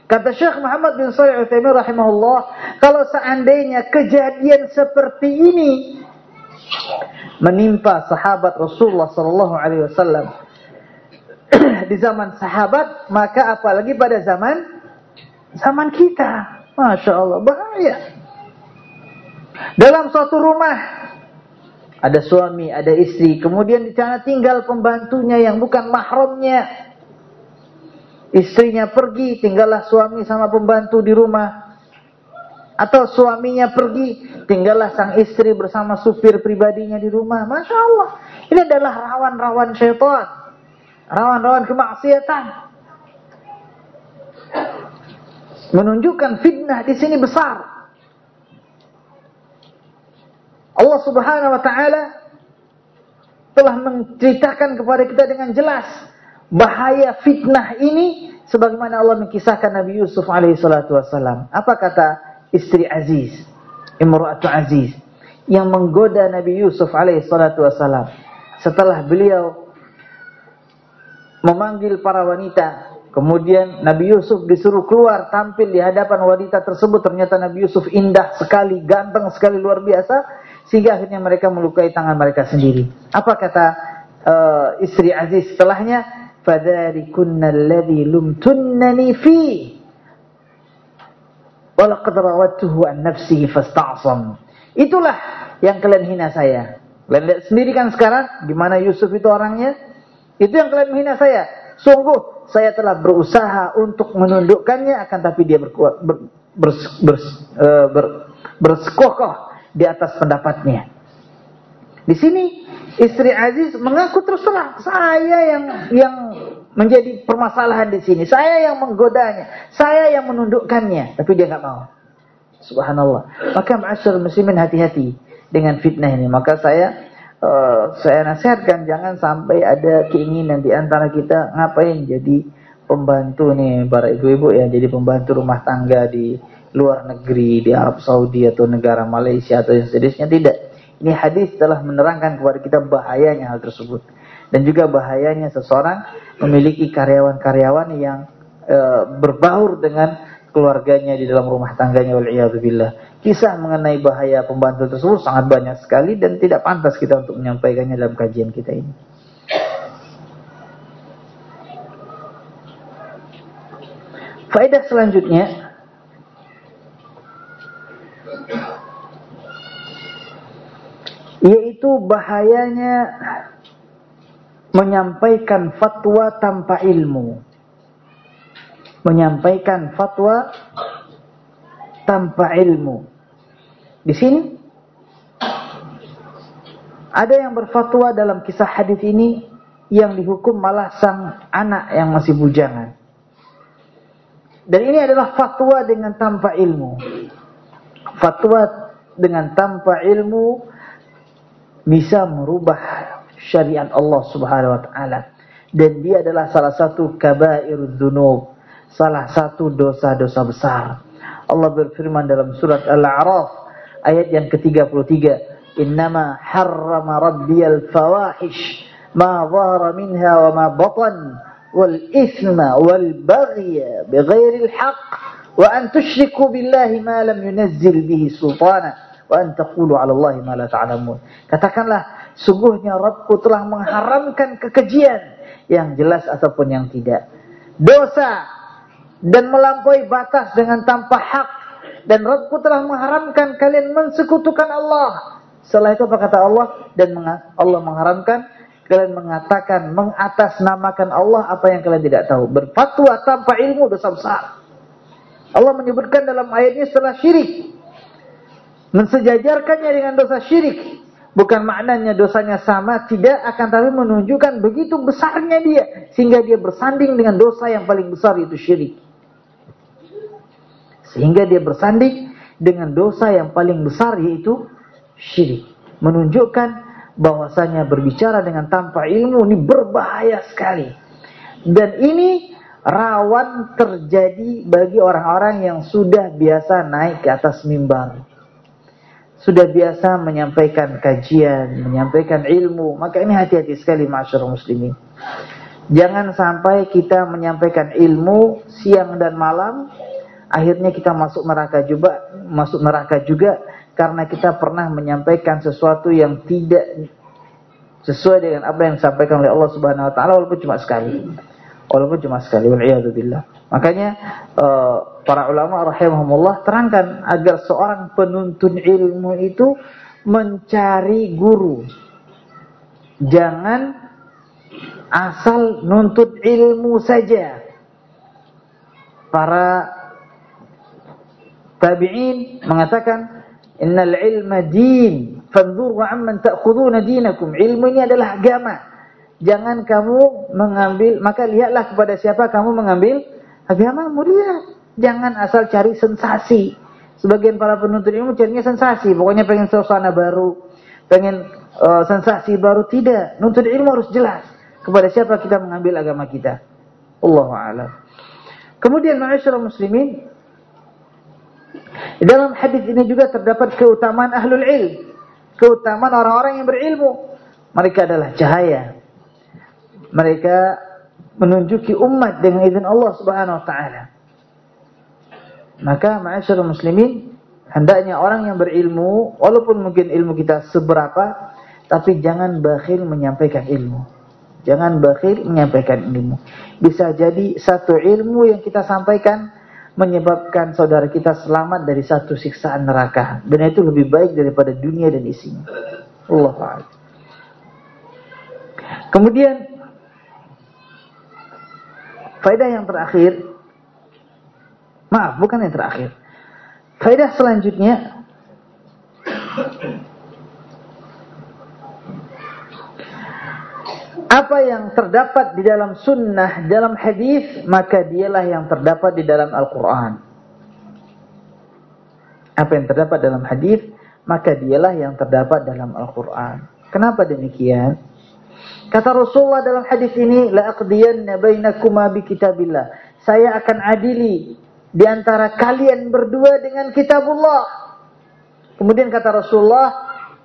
Speaker 1: Kata Syekh Muhammad bin Salih Uthaymin rahimahullah, kalau seandainya kejadian seperti ini menimpa sahabat Rasulullah sallallahu alaihi wasallam di zaman sahabat, maka apalagi pada zaman zaman kita. Masya Allah, bahaya. Dalam suatu rumah ada suami, ada istri, kemudian di sana tinggal pembantunya yang bukan mahramnya. Istrinya pergi, tinggallah suami sama pembantu di rumah. Atau suaminya pergi, tinggallah sang istri bersama supir pribadinya di rumah. Masya Allah. Ini adalah rawan-rawan syaitan. Rawan-rawan kemaksiatan. Menunjukkan fitnah di sini besar. Allah Subhanahu wa taala telah menceritakan kepada kita dengan jelas bahaya fitnah ini sebagaimana Allah mengisahkan Nabi Yusuf alaihi salatu wasallam. Apa kata istri Aziz, Imra'atu Aziz yang menggoda Nabi Yusuf alaihi salatu wasallam setelah beliau memanggil para wanita kemudian Nabi Yusuf disuruh keluar tampil di hadapan wanita tersebut. Ternyata Nabi Yusuf indah sekali ganteng sekali luar biasa. Sehingga akhirnya mereka melukai tangan mereka sendiri. Apa kata uh, istri Aziz setelahnya? Fadzalikunna alladhi lumtunnani fi. Walaqad rawattuhu an nafsihi fasta'sam. Itulah yang kalian hina saya. Kalian lihat sendiri kan sekarang gimana Yusuf itu orangnya? Itu yang kalian menghina saya. Sungguh saya telah berusaha untuk menundukkannya akan tapi dia berkuat ber, ber, ber, uh, ber, berskokoh di atas pendapatnya di sini istri Aziz mengaku terus terang, saya yang yang menjadi permasalahan di sini. Saya yang menggodanya, saya yang menundukkannya, tapi dia nggak mau. Subhanallah. Maka ma'asyar muslimin hati-hati dengan fitnah ini. Maka saya uh, saya nasihatkan jangan sampai ada keinginan di antara kita ngapain jadi pembantu nih para ibu-ibu ya, jadi pembantu rumah tangga di luar negeri, di Arab Saudi atau negara Malaysia atau yang sejenisnya tidak. Ini hadis telah menerangkan kepada kita bahayanya hal tersebut. Dan juga bahayanya seseorang memiliki karyawan-karyawan yang e, berbaur dengan keluarganya di dalam rumah tangganya waliyadzubillah. Kisah mengenai bahaya pembantu tersebut sangat banyak sekali dan tidak pantas kita untuk menyampaikannya dalam kajian kita ini. Faedah selanjutnya yaitu bahayanya menyampaikan fatwa tanpa ilmu. Menyampaikan fatwa tanpa ilmu. Di sini ada yang berfatwa dalam kisah hadis ini yang dihukum malah sang anak yang masih bujangan. Dan ini adalah fatwa dengan tanpa ilmu. Fatwa dengan tanpa ilmu bisa merubah syariat Allah Subhanahu wa taala dan dia adalah salah satu kabair dzunub salah satu dosa-dosa besar Allah berfirman dalam surat Al-A'raf ayat yang ke-33 innama harrama rabbiyal fawahish ma dhahara minha wa ma batan wal ithma wal baghya bighairi al-haqq wa an tushriku billahi ma lam yunazzil bihi sultana wa an taqulu 'ala Allahi ma la ta'lamun. Katakanlah, sungguhnya Rabbku telah mengharamkan kekejian yang jelas ataupun yang tidak. Dosa dan melampaui batas dengan tanpa hak dan Rabbku telah mengharamkan kalian mensekutukan Allah. Setelah itu apa kata Allah? Dan Allah mengharamkan kalian mengatakan mengatasnamakan Allah apa yang kalian tidak tahu. Berfatwa tanpa ilmu dosa besar. Allah menyebutkan dalam ayatnya setelah syirik mensejajarkannya dengan dosa syirik. Bukan maknanya dosanya sama, tidak akan tapi menunjukkan begitu besarnya dia. Sehingga dia bersanding dengan dosa yang paling besar yaitu syirik. Sehingga dia bersanding dengan dosa yang paling besar yaitu syirik. Menunjukkan bahwasanya berbicara dengan tanpa ilmu ini berbahaya sekali. Dan ini rawan terjadi bagi orang-orang yang sudah biasa naik ke atas mimbar sudah biasa menyampaikan kajian, menyampaikan ilmu, maka ini hati-hati sekali masyarakat muslimin. Jangan sampai kita menyampaikan ilmu siang dan malam, akhirnya kita masuk neraka juga, masuk neraka juga karena kita pernah menyampaikan sesuatu yang tidak sesuai dengan apa yang disampaikan oleh Allah Subhanahu wa taala walaupun cuma sekali. Walaupun cuma sekali, billah. Makanya uh, para ulama rahimahumullah terangkan agar seorang penuntun ilmu itu mencari guru. Jangan asal nuntut ilmu saja. Para tabi'in mengatakan innal ilma din fanzuru amman ta'khuduna dinakum. Ilmu ini adalah agama jangan kamu mengambil, maka lihatlah kepada siapa kamu mengambil agama mulia. Jangan asal cari sensasi. Sebagian para penuntut ilmu carinya sensasi, pokoknya pengen suasana baru, pengen uh, sensasi baru tidak. Nuntut ilmu harus jelas, Kepada siapa kita mengambil agama kita? Allah a'lam. Kemudian ma'asyiral muslimin, dalam hadis ini juga terdapat keutamaan ahlul ilm, keutamaan orang-orang yang berilmu. Mereka adalah cahaya. Mereka menunjuki umat dengan izin Allah Subhanahu wa taala. Maka ma'asyiral muslimin, hendaknya orang yang berilmu, walaupun mungkin ilmu kita seberapa, tapi jangan bakhil menyampaikan ilmu. Jangan bakhil menyampaikan ilmu. Bisa jadi satu ilmu yang kita sampaikan menyebabkan saudara kita selamat dari satu siksaan neraka. Dan itu lebih baik daripada dunia dan isinya. Allah Kemudian faedah yang terakhir maaf bukan yang terakhir. Faedah selanjutnya apa yang terdapat di dalam sunnah, dalam hadis, maka dialah yang terdapat di dalam Al-Quran. Apa yang terdapat dalam hadis, maka dialah yang terdapat dalam Al-Quran. Kenapa demikian? Kata Rasulullah dalam hadis ini, la aqdiyanna bainakuma bi kitabillah. Saya akan adili di antara kalian berdua dengan kitabullah. Kemudian kata Rasulullah,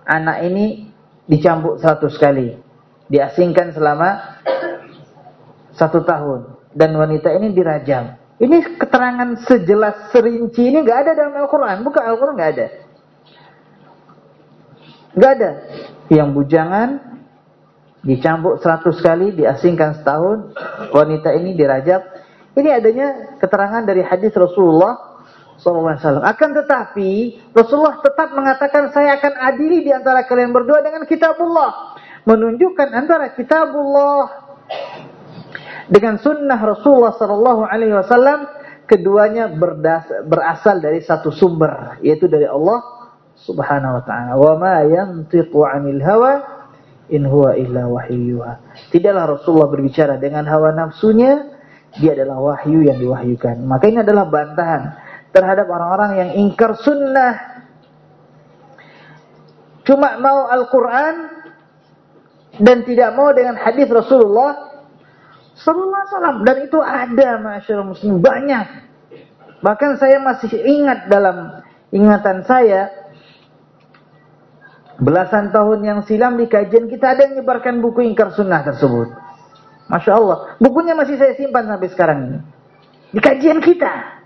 Speaker 1: anak ini dicambuk seratus kali diasingkan selama satu tahun dan wanita ini dirajam. Ini keterangan sejelas serinci ini nggak ada dalam Al-Quran. Bukan Al-Quran nggak ada. Nggak ada. Yang bujangan dicambuk seratus kali, diasingkan setahun, wanita ini dirajam. Ini adanya keterangan dari hadis Rasulullah SAW. Akan tetapi Rasulullah tetap mengatakan saya akan adili di antara kalian berdua dengan kitabullah menunjukkan antara kitabullah dengan sunnah Rasulullah sallallahu alaihi wasallam keduanya berasal dari satu sumber yaitu dari Allah Subhanahu wa taala. Wa ma yantiqu 'anil hawa in huwa illa wahyuha. Tidaklah Rasulullah berbicara dengan hawa nafsunya, dia adalah wahyu yang diwahyukan. Maka ini adalah bantahan terhadap orang-orang yang ingkar sunnah. Cuma mau Al-Qur'an dan tidak mau dengan hadis Rasulullah sallallahu alaihi dan itu ada masyarakat muslim banyak. Bahkan saya masih ingat dalam ingatan saya belasan tahun yang silam di kajian kita ada yang menyebarkan buku ingkar sunnah tersebut. Masya Allah. Bukunya masih saya simpan sampai sekarang ini. Di kajian kita.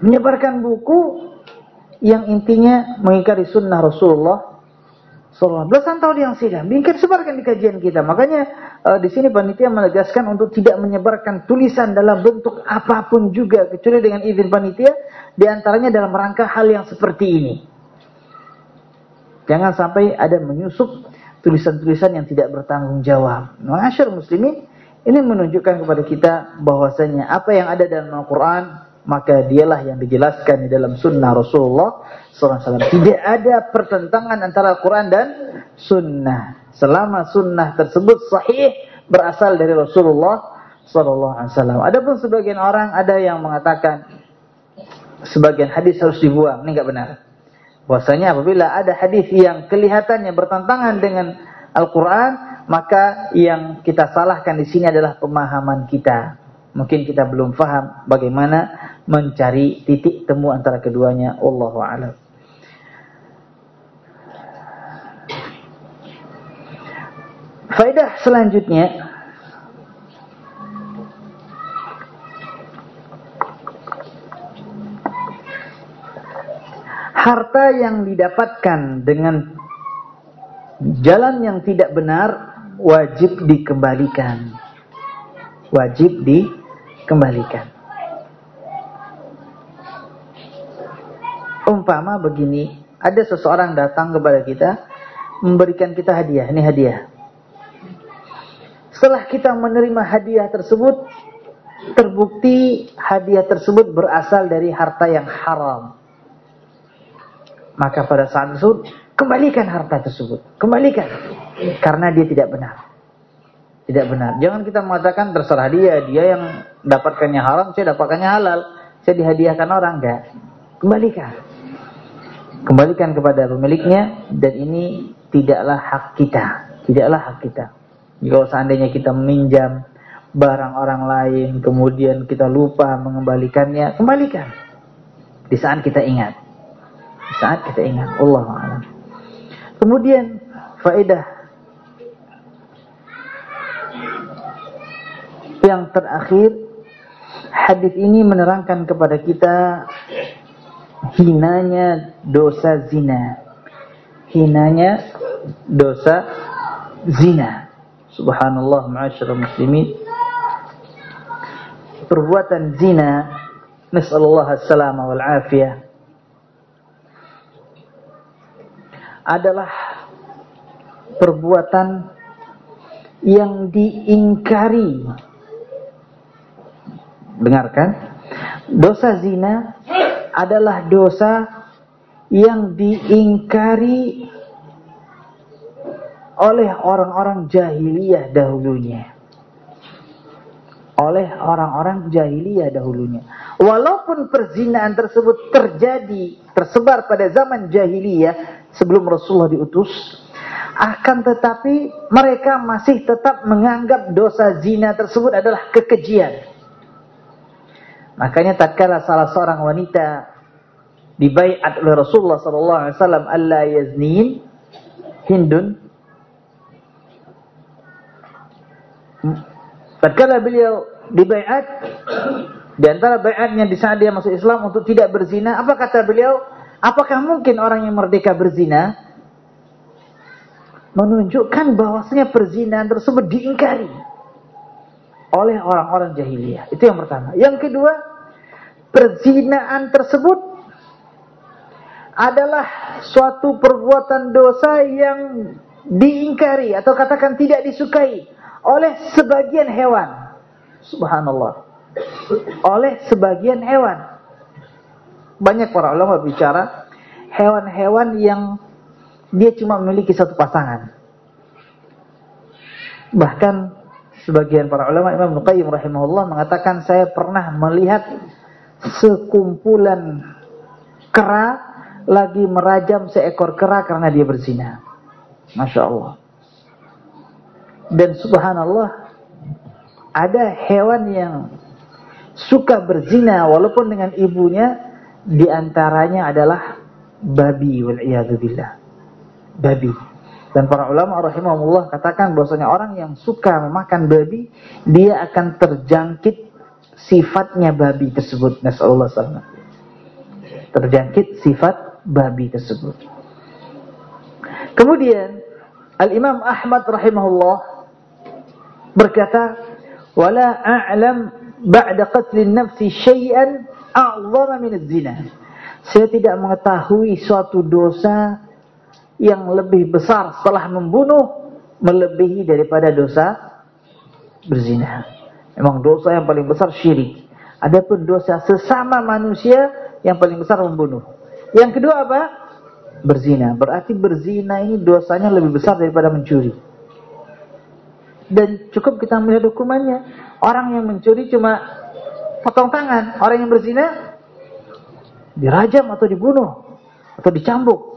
Speaker 1: Menyebarkan buku yang intinya mengingkari sunnah Rasulullah Sallallahu belasan tahun yang silam. Bingkir sebarkan di kajian kita. Makanya uh, di sini panitia menegaskan untuk tidak menyebarkan tulisan dalam bentuk apa pun juga kecuali dengan izin panitia. Di antaranya dalam rangka hal yang seperti ini. Jangan sampai ada menyusup tulisan-tulisan yang tidak bertanggung jawab. Masyarakat muslimin ini menunjukkan kepada kita bahwasanya apa yang ada dalam Al-Quran maka dialah yang dijelaskan di dalam sunnah Rasulullah SAW. Tidak ada pertentangan antara Al-Quran dan sunnah. Selama sunnah tersebut sahih berasal dari Rasulullah SAW. Adapun sebagian orang ada yang mengatakan sebagian hadis harus dibuang. Ini enggak benar. Bahwasanya apabila ada hadis yang kelihatannya bertentangan dengan Al-Quran, maka yang kita salahkan di sini adalah pemahaman kita. Mungkin kita belum faham bagaimana mencari titik temu antara keduanya. Allahu a'lam. Faedah selanjutnya harta yang didapatkan dengan jalan yang tidak benar wajib dikembalikan. Wajib di kembalikan. Umpama begini, ada seseorang datang kepada kita, memberikan kita hadiah, ini hadiah. Setelah kita menerima hadiah tersebut, terbukti hadiah tersebut berasal dari harta yang haram. Maka pada saat tersebut, kembalikan harta tersebut. Kembalikan. Karena dia tidak benar. Tidak benar. Jangan kita mengatakan terserah dia, dia yang dapatkannya haram, saya dapatkannya halal. Saya dihadiahkan orang, enggak. Kembalikan. Kembalikan kepada pemiliknya dan ini tidaklah hak kita. Tidaklah hak kita. Jika seandainya kita meminjam barang orang lain, kemudian kita lupa mengembalikannya, kembalikan. Di saat kita ingat. Di saat kita ingat. Allah. Kemudian faedah yang terakhir hadis ini menerangkan kepada kita hinanya dosa zina. Hinanya dosa zina. Subhanallah ma'asyara muslimin. Perbuatan zina, nasallallahu wal afiyah. Adalah perbuatan yang diingkari. Dengarkan. Dosa zina adalah dosa yang diingkari oleh orang-orang jahiliyah dahulunya. Oleh orang-orang jahiliyah dahulunya. Walaupun perzinaan tersebut terjadi, tersebar pada zaman jahiliyah sebelum Rasulullah diutus, akan tetapi mereka masih tetap menganggap dosa zina tersebut adalah kekejian. Makanya tatkala salah seorang wanita dibaiat oleh Rasulullah sallallahu alaihi wasallam alla yaznin Hindun Tatkala beliau dibaiat di antara baiatnya di saat dia masuk Islam untuk tidak berzina, apa kata beliau? Apakah mungkin orang yang merdeka berzina? Menunjukkan bahwasanya perzinahan tersebut diingkari oleh orang-orang jahiliyah. Itu yang pertama. Yang kedua, perzinahan tersebut adalah suatu perbuatan dosa yang diingkari atau katakan tidak disukai oleh sebagian hewan. Subhanallah. Oleh sebagian hewan. Banyak para ulama bicara hewan-hewan yang dia cuma memiliki satu pasangan. Bahkan sebagian para ulama Imam Nuqayyim rahimahullah mengatakan saya pernah melihat sekumpulan kera lagi merajam seekor kera karena dia berzina. Masya Allah. Dan subhanallah ada hewan yang suka berzina walaupun dengan ibunya di antaranya adalah babi wal. Babi. Dan para ulama rahimahullah katakan bahwasanya orang yang suka memakan babi dia akan terjangkit sifatnya babi tersebut. Nasallallahu alaihi Terjangkit sifat babi tersebut. Kemudian Al-Imam Ahmad rahimahullah berkata, "Wala a'lam ba'da qatl nafsi syai'an a'zama min az-zina." Saya tidak mengetahui suatu dosa yang lebih besar setelah membunuh melebihi daripada dosa berzina. Memang dosa yang paling besar syirik. Adapun dosa sesama manusia yang paling besar membunuh. Yang kedua apa? Berzina. Berarti berzina ini dosanya lebih besar daripada mencuri. Dan cukup kita melihat hukumannya. Orang yang mencuri cuma potong tangan. Orang yang berzina dirajam atau dibunuh atau dicambuk.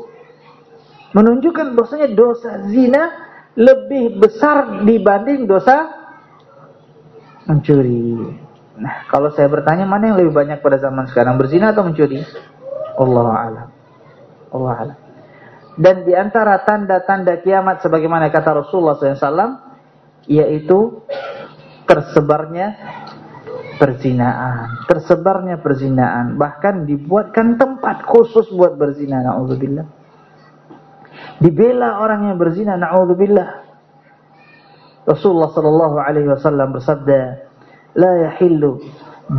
Speaker 1: Menunjukkan bahwasanya dosa zina lebih besar dibanding dosa mencuri. Nah, kalau saya bertanya mana yang lebih banyak pada zaman sekarang berzina atau mencuri? Allah alam. Allah alam. Dan di antara tanda-tanda kiamat sebagaimana kata Rasulullah SAW, yaitu tersebarnya perzinaan, tersebarnya perzinaan, bahkan dibuatkan tempat khusus buat berzina, naudzubillah. Dibela orang yang berzina, naudzubillah. Rasulullah sallallahu alaihi wasallam bersabda, "La yahillu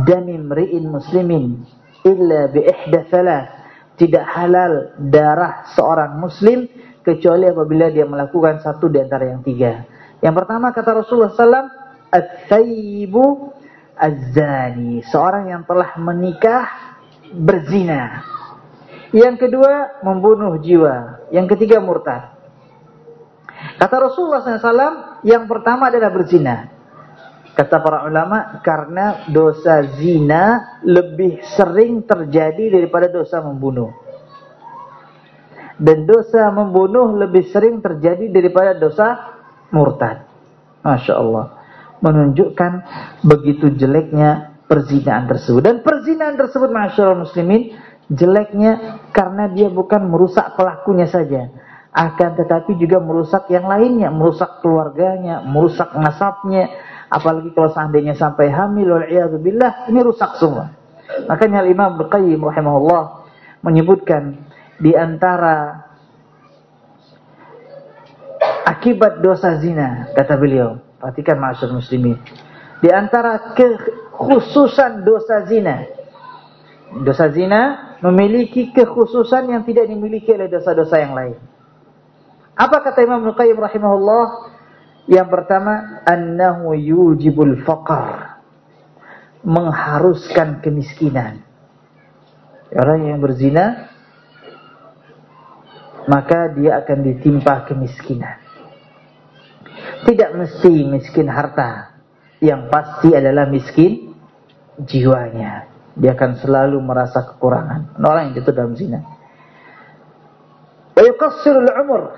Speaker 1: dami imri'in muslimin illa bi ihda thalath." Tidak halal darah seorang muslim kecuali apabila dia melakukan satu di antara yang tiga. Yang pertama kata Rasulullah SAW, At-thayyibu az-zani. Seorang yang telah menikah berzina. Yang kedua, membunuh jiwa. Yang ketiga, murtad. Kata Rasulullah SAW, yang pertama adalah berzina. Kata para ulama, karena dosa zina lebih sering terjadi daripada dosa membunuh. Dan dosa membunuh lebih sering terjadi daripada dosa murtad. Masya Allah. Menunjukkan begitu jeleknya perzinaan tersebut. Dan perzinaan tersebut, Masya Allah muslimin, jeleknya karena dia bukan merusak pelakunya saja. Akan tetapi juga merusak yang lainnya. Merusak keluarganya, merusak nasabnya. Apalagi kalau seandainya sampai hamil, billah, ini rusak semua. Makanya Imam Al-Qayyim rahimahullah menyebutkan di antara akibat dosa zina kata beliau perhatikan masyarakat muslimin di antara kekhususan dosa zina dosa zina memiliki kekhususan yang tidak dimiliki oleh dosa-dosa yang lain. Apa kata Imam Al-Qayyim rahimahullah? Yang pertama annahu yujibul faqar. Mengharuskan kemiskinan. Orang yang berzina maka dia akan ditimpa kemiskinan. Tidak mesti miskin harta. Yang pasti adalah miskin jiwanya. Dia akan selalu merasa kekurangan. Orang yang jatuh dalam zina. Wa umur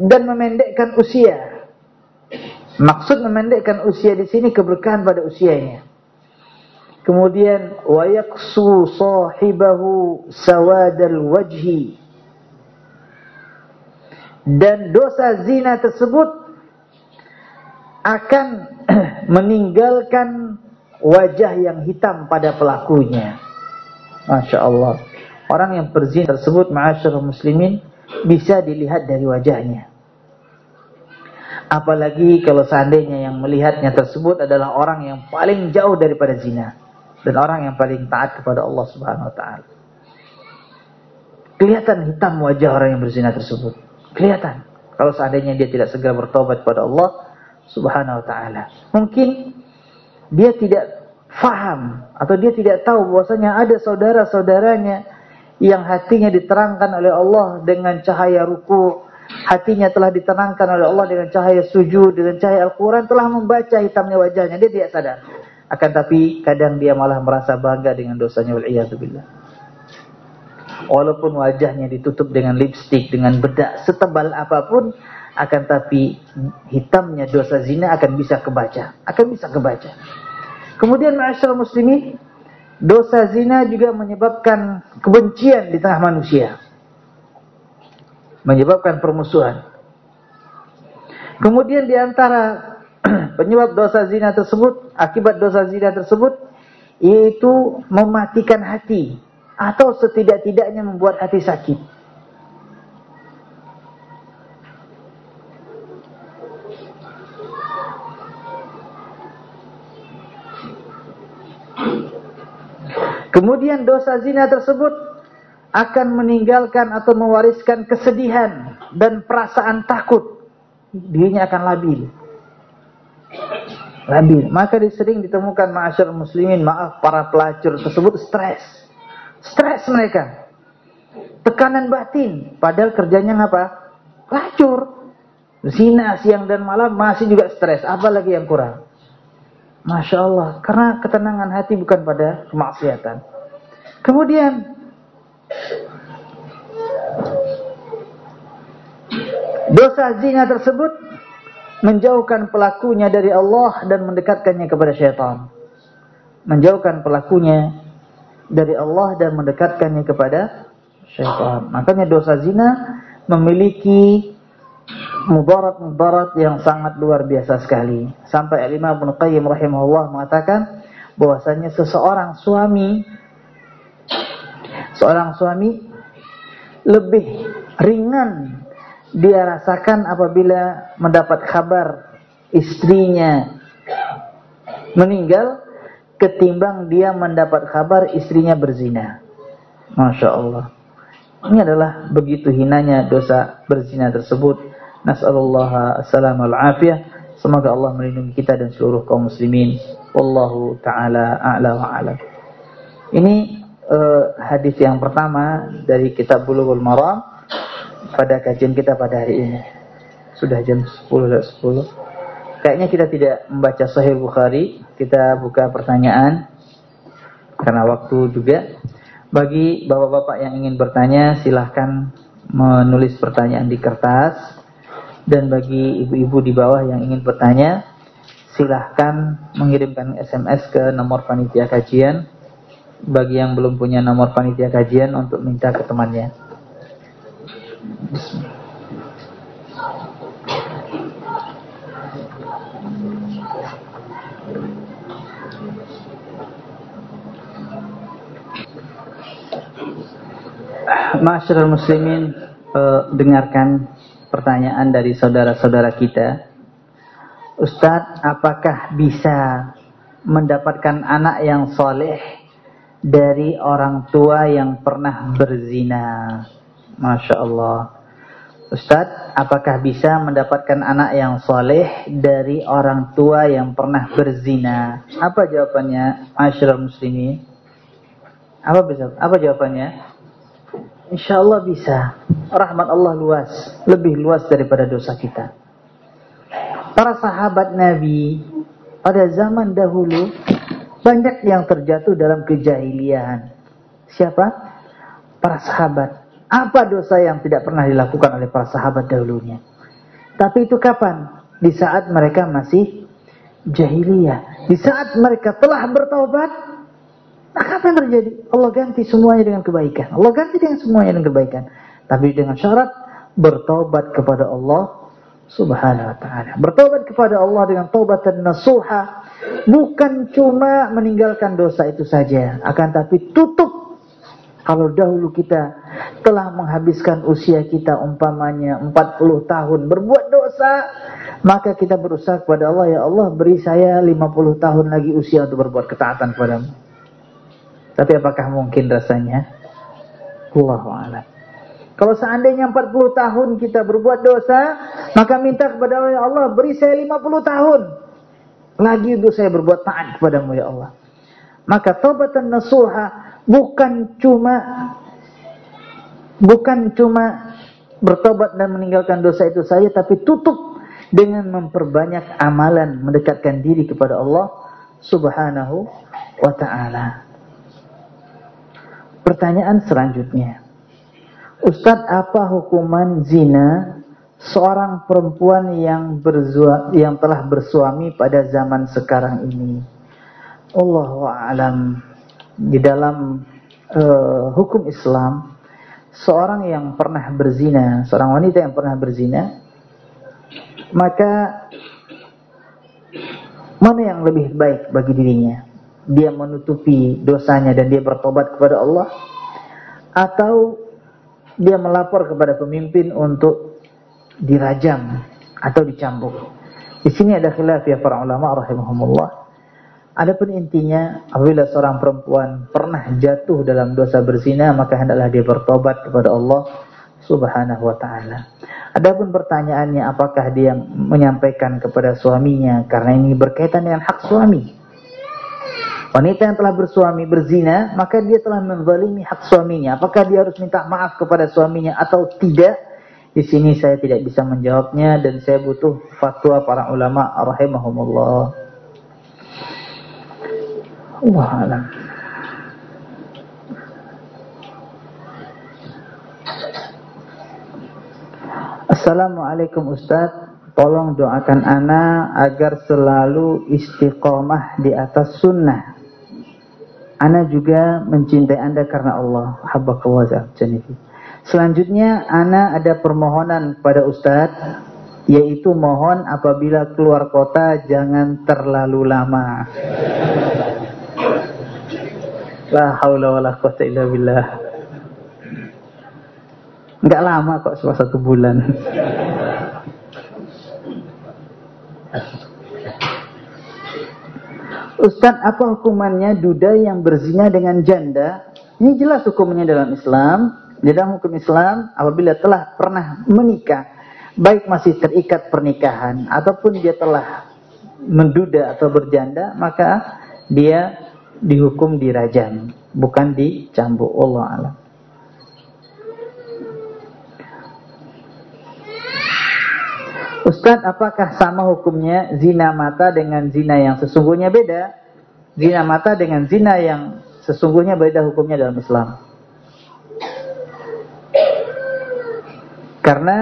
Speaker 1: dan memendekkan usia. Maksud memendekkan usia di sini keberkahan pada usianya. Kemudian wa yaqsu sahibahu sawadal wajhi. Dan dosa zina tersebut akan meninggalkan wajah yang hitam pada pelakunya. Masya Allah. Orang yang berzina tersebut, ma'asyar muslimin, bisa dilihat dari wajahnya. Apalagi kalau seandainya yang melihatnya tersebut adalah orang yang paling jauh daripada zina. Dan orang yang paling taat kepada Allah subhanahu wa ta'ala. Kelihatan hitam wajah orang yang berzina tersebut. Kelihatan. Kalau seandainya dia tidak segera bertobat kepada Allah, subhanahu wa ta'ala. Mungkin dia tidak faham atau dia tidak tahu bahwasanya ada saudara-saudaranya yang hatinya diterangkan oleh Allah dengan cahaya ruku, hatinya telah ditenangkan oleh Allah dengan cahaya sujud, dengan cahaya Al-Quran, telah membaca hitamnya wajahnya, dia tidak sadar. Akan tapi kadang dia malah merasa bangga dengan dosanya billah. Walaupun wajahnya ditutup dengan lipstik, dengan bedak setebal apa pun, akan tapi hitamnya dosa zina akan bisa kebaca, akan bisa kebaca. Kemudian ma'asyiral muslimin, dosa zina juga menyebabkan kebencian di tengah manusia. Menyebabkan permusuhan. Kemudian di antara penyebab dosa zina tersebut, akibat dosa zina tersebut yaitu mematikan hati atau setidak-tidaknya membuat hati sakit. Kemudian dosa zina tersebut akan meninggalkan atau mewariskan kesedihan dan perasaan takut. Dirinya akan labil. Labil. Maka disering ditemukan ma'asyar muslimin, maaf para pelacur tersebut stres. Stres mereka. Tekanan batin. Padahal kerjanya apa? Pelacur. Zina siang dan malam masih juga stres. Apalagi yang kurang? Masya Allah. Karena ketenangan hati bukan pada kemaksiatan. Kemudian dosa zina tersebut menjauhkan pelakunya dari Allah dan mendekatkannya kepada syaitan. Menjauhkan pelakunya dari Allah dan mendekatkannya kepada syaitan. Makanya dosa zina memiliki mudarat-mudarat yang sangat luar biasa sekali. Sampai Imam Ibnu Qayyim rahimahullah mengatakan bahwasanya seseorang suami seorang suami lebih ringan dia rasakan apabila mendapat kabar istrinya meninggal ketimbang dia mendapat kabar istrinya berzina. Masya Allah. Ini adalah begitu hinanya dosa berzina tersebut Nas'alullah assalamu afiyah. Semoga Allah melindungi kita dan seluruh kaum muslimin. Wallahu taala a'la wa a'lam. Ini uh, hadis yang pertama dari kitab Bulughul Maram pada kajian kita pada hari ini. Sudah jam 10 10. Kayaknya kita tidak membaca Sahih Bukhari, kita buka pertanyaan karena waktu juga. Bagi bapak-bapak yang ingin bertanya silahkan menulis pertanyaan di kertas Dan bagi ibu-ibu di bawah yang ingin bertanya, silahkan mengirimkan SMS ke nomor panitia kajian. Bagi yang belum punya nomor panitia kajian untuk minta ke temannya. Masyarakat muslimin uh, dengarkan pertanyaan dari saudara-saudara kita. Ustadz, apakah bisa mendapatkan anak yang soleh dari orang tua yang pernah berzina? Masya Allah. Ustadz, apakah bisa mendapatkan anak yang soleh dari orang tua yang pernah berzina? Apa jawabannya, masyarakat muslimin? Apa bisa? Apa jawabannya? Insya Allah bisa. Rahmat Allah luas. Lebih luas daripada dosa kita. Para sahabat Nabi pada zaman dahulu banyak yang terjatuh dalam kejahilian. Siapa? Para sahabat. Apa dosa yang tidak pernah dilakukan oleh para sahabat dahulunya? Tapi itu kapan? Di saat mereka masih jahiliyah. Di saat mereka telah bertobat, maka apa yang terjadi? Allah ganti semuanya dengan kebaikan. Allah ganti dengan semuanya dengan kebaikan. Tapi dengan syarat bertobat kepada Allah subhanahu wa ta'ala. Bertobat kepada Allah dengan taubat dan nasuha. Bukan cuma meninggalkan dosa itu saja. Akan tapi tutup. Kalau dahulu kita telah menghabiskan usia kita umpamanya 40 tahun berbuat dosa. Maka kita berusaha kepada Allah. Ya Allah beri saya 50 tahun lagi usia untuk berbuat ketaatan kepadamu. Tapi apakah mungkin rasanya? Allahu a'lam. Kalau seandainya 40 tahun kita berbuat dosa, maka minta kepada Allah, ya Allah beri saya 50 tahun. Lagi itu saya berbuat taat kepadamu ya Allah. Maka taubatan nasuha bukan cuma bukan cuma bertobat dan meninggalkan dosa itu saja, tapi tutup dengan memperbanyak amalan mendekatkan diri kepada Allah Subhanahu wa taala. Pertanyaan selanjutnya. Ustadz, apa hukuman zina seorang perempuan yang berzua, yang telah bersuami pada zaman sekarang ini? Allah alam di dalam uh, hukum Islam seorang yang pernah berzina, seorang wanita yang pernah berzina, maka mana yang lebih baik bagi dirinya? Dia menutupi dosanya dan dia bertobat kepada Allah atau dia melapor kepada pemimpin untuk dirajam atau dicambuk. Di sini ada khilaf ya para ulama rahimahumullah. Adapun intinya apabila seorang perempuan pernah jatuh dalam dosa berzina maka hendaklah dia bertobat kepada Allah Subhanahu wa taala. Adapun pertanyaannya apakah dia menyampaikan kepada suaminya karena ini berkaitan dengan hak suami. Wanita yang telah bersuami berzina, maka dia telah menzalimi hak suaminya. Apakah dia harus minta maaf kepada suaminya atau tidak? Di sini saya tidak bisa menjawabnya dan saya butuh fatwa para ulama rahimahumullah. Alam. Assalamualaikum Ustaz Tolong doakan Ana agar selalu istiqomah di atas sunnah Ana juga mencintai Anda karena Allah. Habbakallah janifi. Selanjutnya, Ana ada permohonan kepada Ustadz, yaitu mohon apabila keluar kota jangan terlalu lama. La haula wala quwata illa billah. Enggak lama kok, cuma satu bulan. Ustaz, apa hukumannya duda yang berzina dengan janda? Ini jelas hukumnya dalam Islam. Di dalam hukum Islam, apabila telah pernah menikah, baik masih terikat pernikahan, ataupun dia telah menduda atau berjanda, maka dia dihukum dirajam, bukan dicambuk. Allah alam. Ustadz, apakah sama hukumnya zina mata dengan zina yang sesungguhnya beda? Zina mata dengan zina yang sesungguhnya beda hukumnya dalam Islam. Karena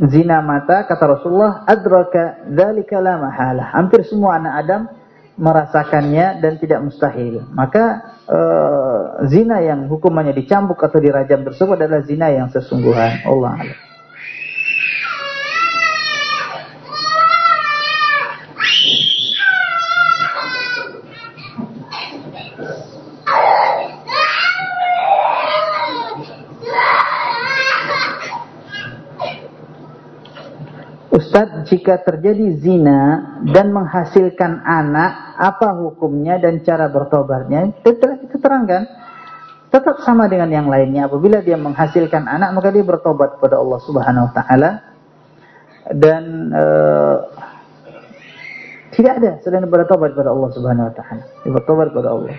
Speaker 1: zina mata kata Rasulullah adraka dzalika la mahala. Hampir semua anak Adam merasakannya dan tidak mustahil. Maka uh, zina yang hukumannya dicambuk atau dirajam tersebut adalah zina yang sesungguhan. Allah Allah. Ustaz, jika terjadi zina dan menghasilkan anak, apa hukumnya dan cara bertobatnya? Telah kita terangkan. Tetap sama dengan yang lainnya. Apabila dia menghasilkan anak, maka dia bertobat kepada Allah Subhanahu wa taala. Dan uh, tidak ada selain bertobat kepada Allah Subhanahu wa taala. Bertobat kepada Allah.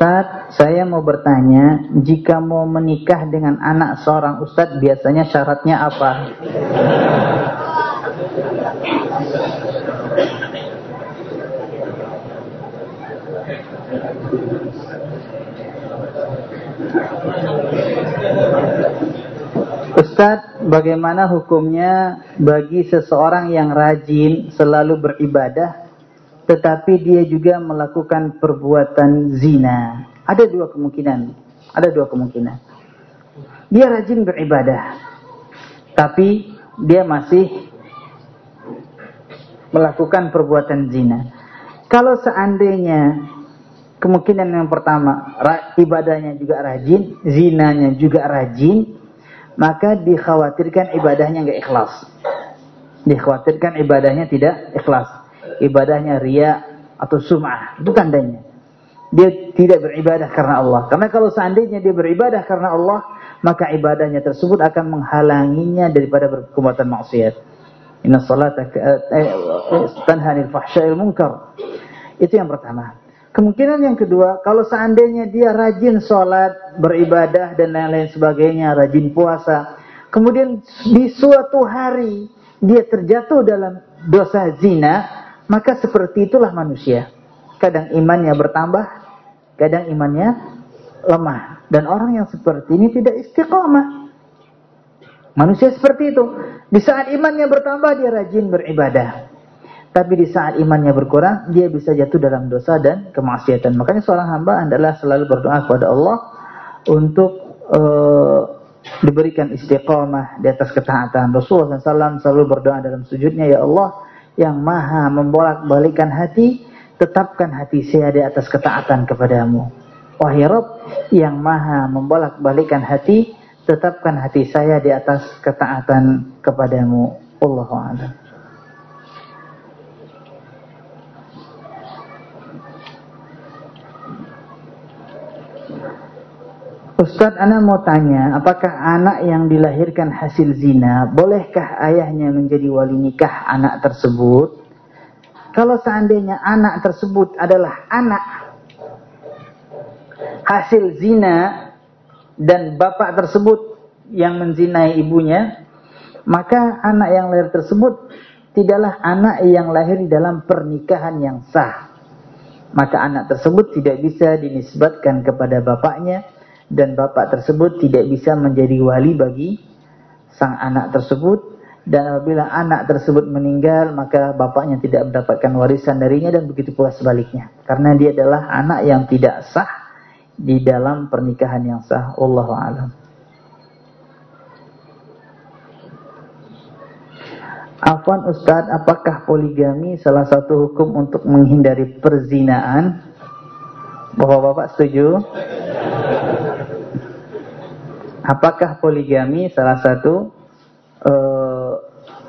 Speaker 1: Ustadz, saya mau bertanya, jika mau menikah dengan anak seorang Ustadz, biasanya syaratnya apa? Ustadz, bagaimana hukumnya bagi seseorang yang rajin selalu beribadah tetapi dia juga melakukan perbuatan zina. Ada dua kemungkinan. Ada dua kemungkinan. Dia rajin beribadah, tapi dia masih melakukan perbuatan zina. Kalau seandainya kemungkinan yang pertama, ibadahnya juga rajin, zinanya juga rajin, maka dikhawatirkan ibadahnya nggak ikhlas. Dikhawatirkan ibadahnya tidak ikhlas ibadahnya ria atau sum'ah. Itu tandanya. Dia tidak beribadah karena Allah. Karena kalau seandainya dia beribadah karena Allah, maka ibadahnya tersebut akan menghalanginya daripada perbuatan maksiat. Inna salata eh, eh, tanhanil fahsya'il munkar. Itu yang pertama. Kemungkinan yang kedua, kalau seandainya dia rajin sholat, beribadah, dan lain-lain sebagainya, rajin puasa. Kemudian di suatu hari, dia terjatuh dalam dosa zina, maka seperti itulah manusia. Kadang imannya bertambah, kadang imannya lemah. Dan orang yang seperti ini tidak istiqomah. Manusia seperti itu. Di saat imannya bertambah, dia rajin beribadah. Tapi di saat imannya berkurang, dia bisa jatuh dalam dosa dan kemaksiatan. Makanya seorang hamba adalah selalu berdoa kepada Allah untuk uh, diberikan istiqomah di atas ketaatan. Rasulullah SAW selalu berdoa dalam sujudnya, Ya Allah, yang maha membolak-balikan hati, tetapkan hati saya di atas ketaatan kepadamu. Wahai Rabb yang maha membolak-balikan hati, tetapkan hati saya di atas ketaatan kepadamu. Allahu a'lam. Ustadz, Ana mau tanya, apakah anak yang dilahirkan hasil zina, bolehkah ayahnya menjadi wali nikah anak tersebut? Kalau seandainya anak tersebut adalah anak hasil zina dan bapak tersebut yang menzinai ibunya, maka anak yang lahir tersebut tidaklah anak yang lahir di dalam pernikahan yang sah. Maka anak tersebut tidak bisa dinisbatkan kepada bapaknya, dan bapak tersebut tidak bisa menjadi wali bagi sang anak tersebut dan apabila anak tersebut meninggal maka bapaknya tidak mendapatkan warisan darinya dan begitu pula sebaliknya karena dia adalah anak yang tidak sah di dalam pernikahan yang sah Allahu alam Afwan Ustadz, apakah poligami salah satu hukum untuk menghindari perzinaan? Bapak-bapak setuju? Apakah poligami salah satu e,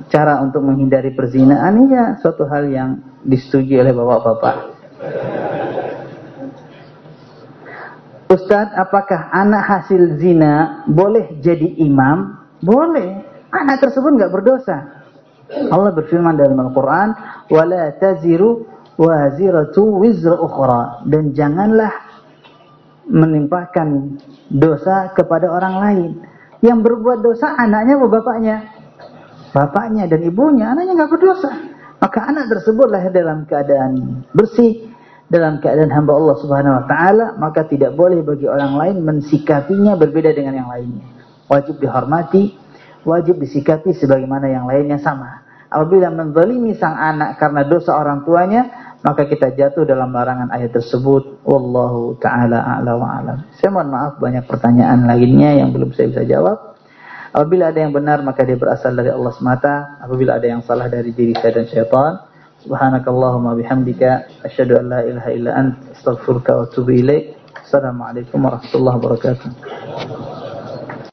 Speaker 1: cara untuk menghindari perzinaan? Ya, suatu hal yang disetujui oleh bapak-bapak. Ustadz, apakah anak hasil zina boleh jadi imam? Boleh. Anak tersebut nggak berdosa. Allah berfirman dalam Al-Quran, وَلَا taziru وَازِرَةُ wizra ukhra Dan janganlah menimpakan dosa kepada orang lain. Yang berbuat dosa anaknya atau bapaknya? Bapaknya dan ibunya, anaknya nggak berdosa. Maka anak tersebut lahir dalam keadaan bersih, dalam keadaan hamba Allah Subhanahu wa taala, maka tidak boleh bagi orang lain mensikapinya berbeda dengan yang lainnya. Wajib dihormati, wajib disikapi sebagaimana yang lainnya sama. Apabila menzalimi sang anak karena dosa orang tuanya, maka kita jatuh dalam larangan ayat tersebut. Wallahu taala a'la wa alam. Saya mohon maaf banyak pertanyaan lainnya yang belum saya bisa jawab. Apabila ada yang benar maka dia berasal dari Allah semata. Apabila ada yang salah dari diri saya dan syaitan. Subhanakallahumma bihamdika. Asyadu an la ilaha illa ant. Astaghfirullah wa atubu ilaih. Assalamualaikum warahmatullahi wabarakatuh.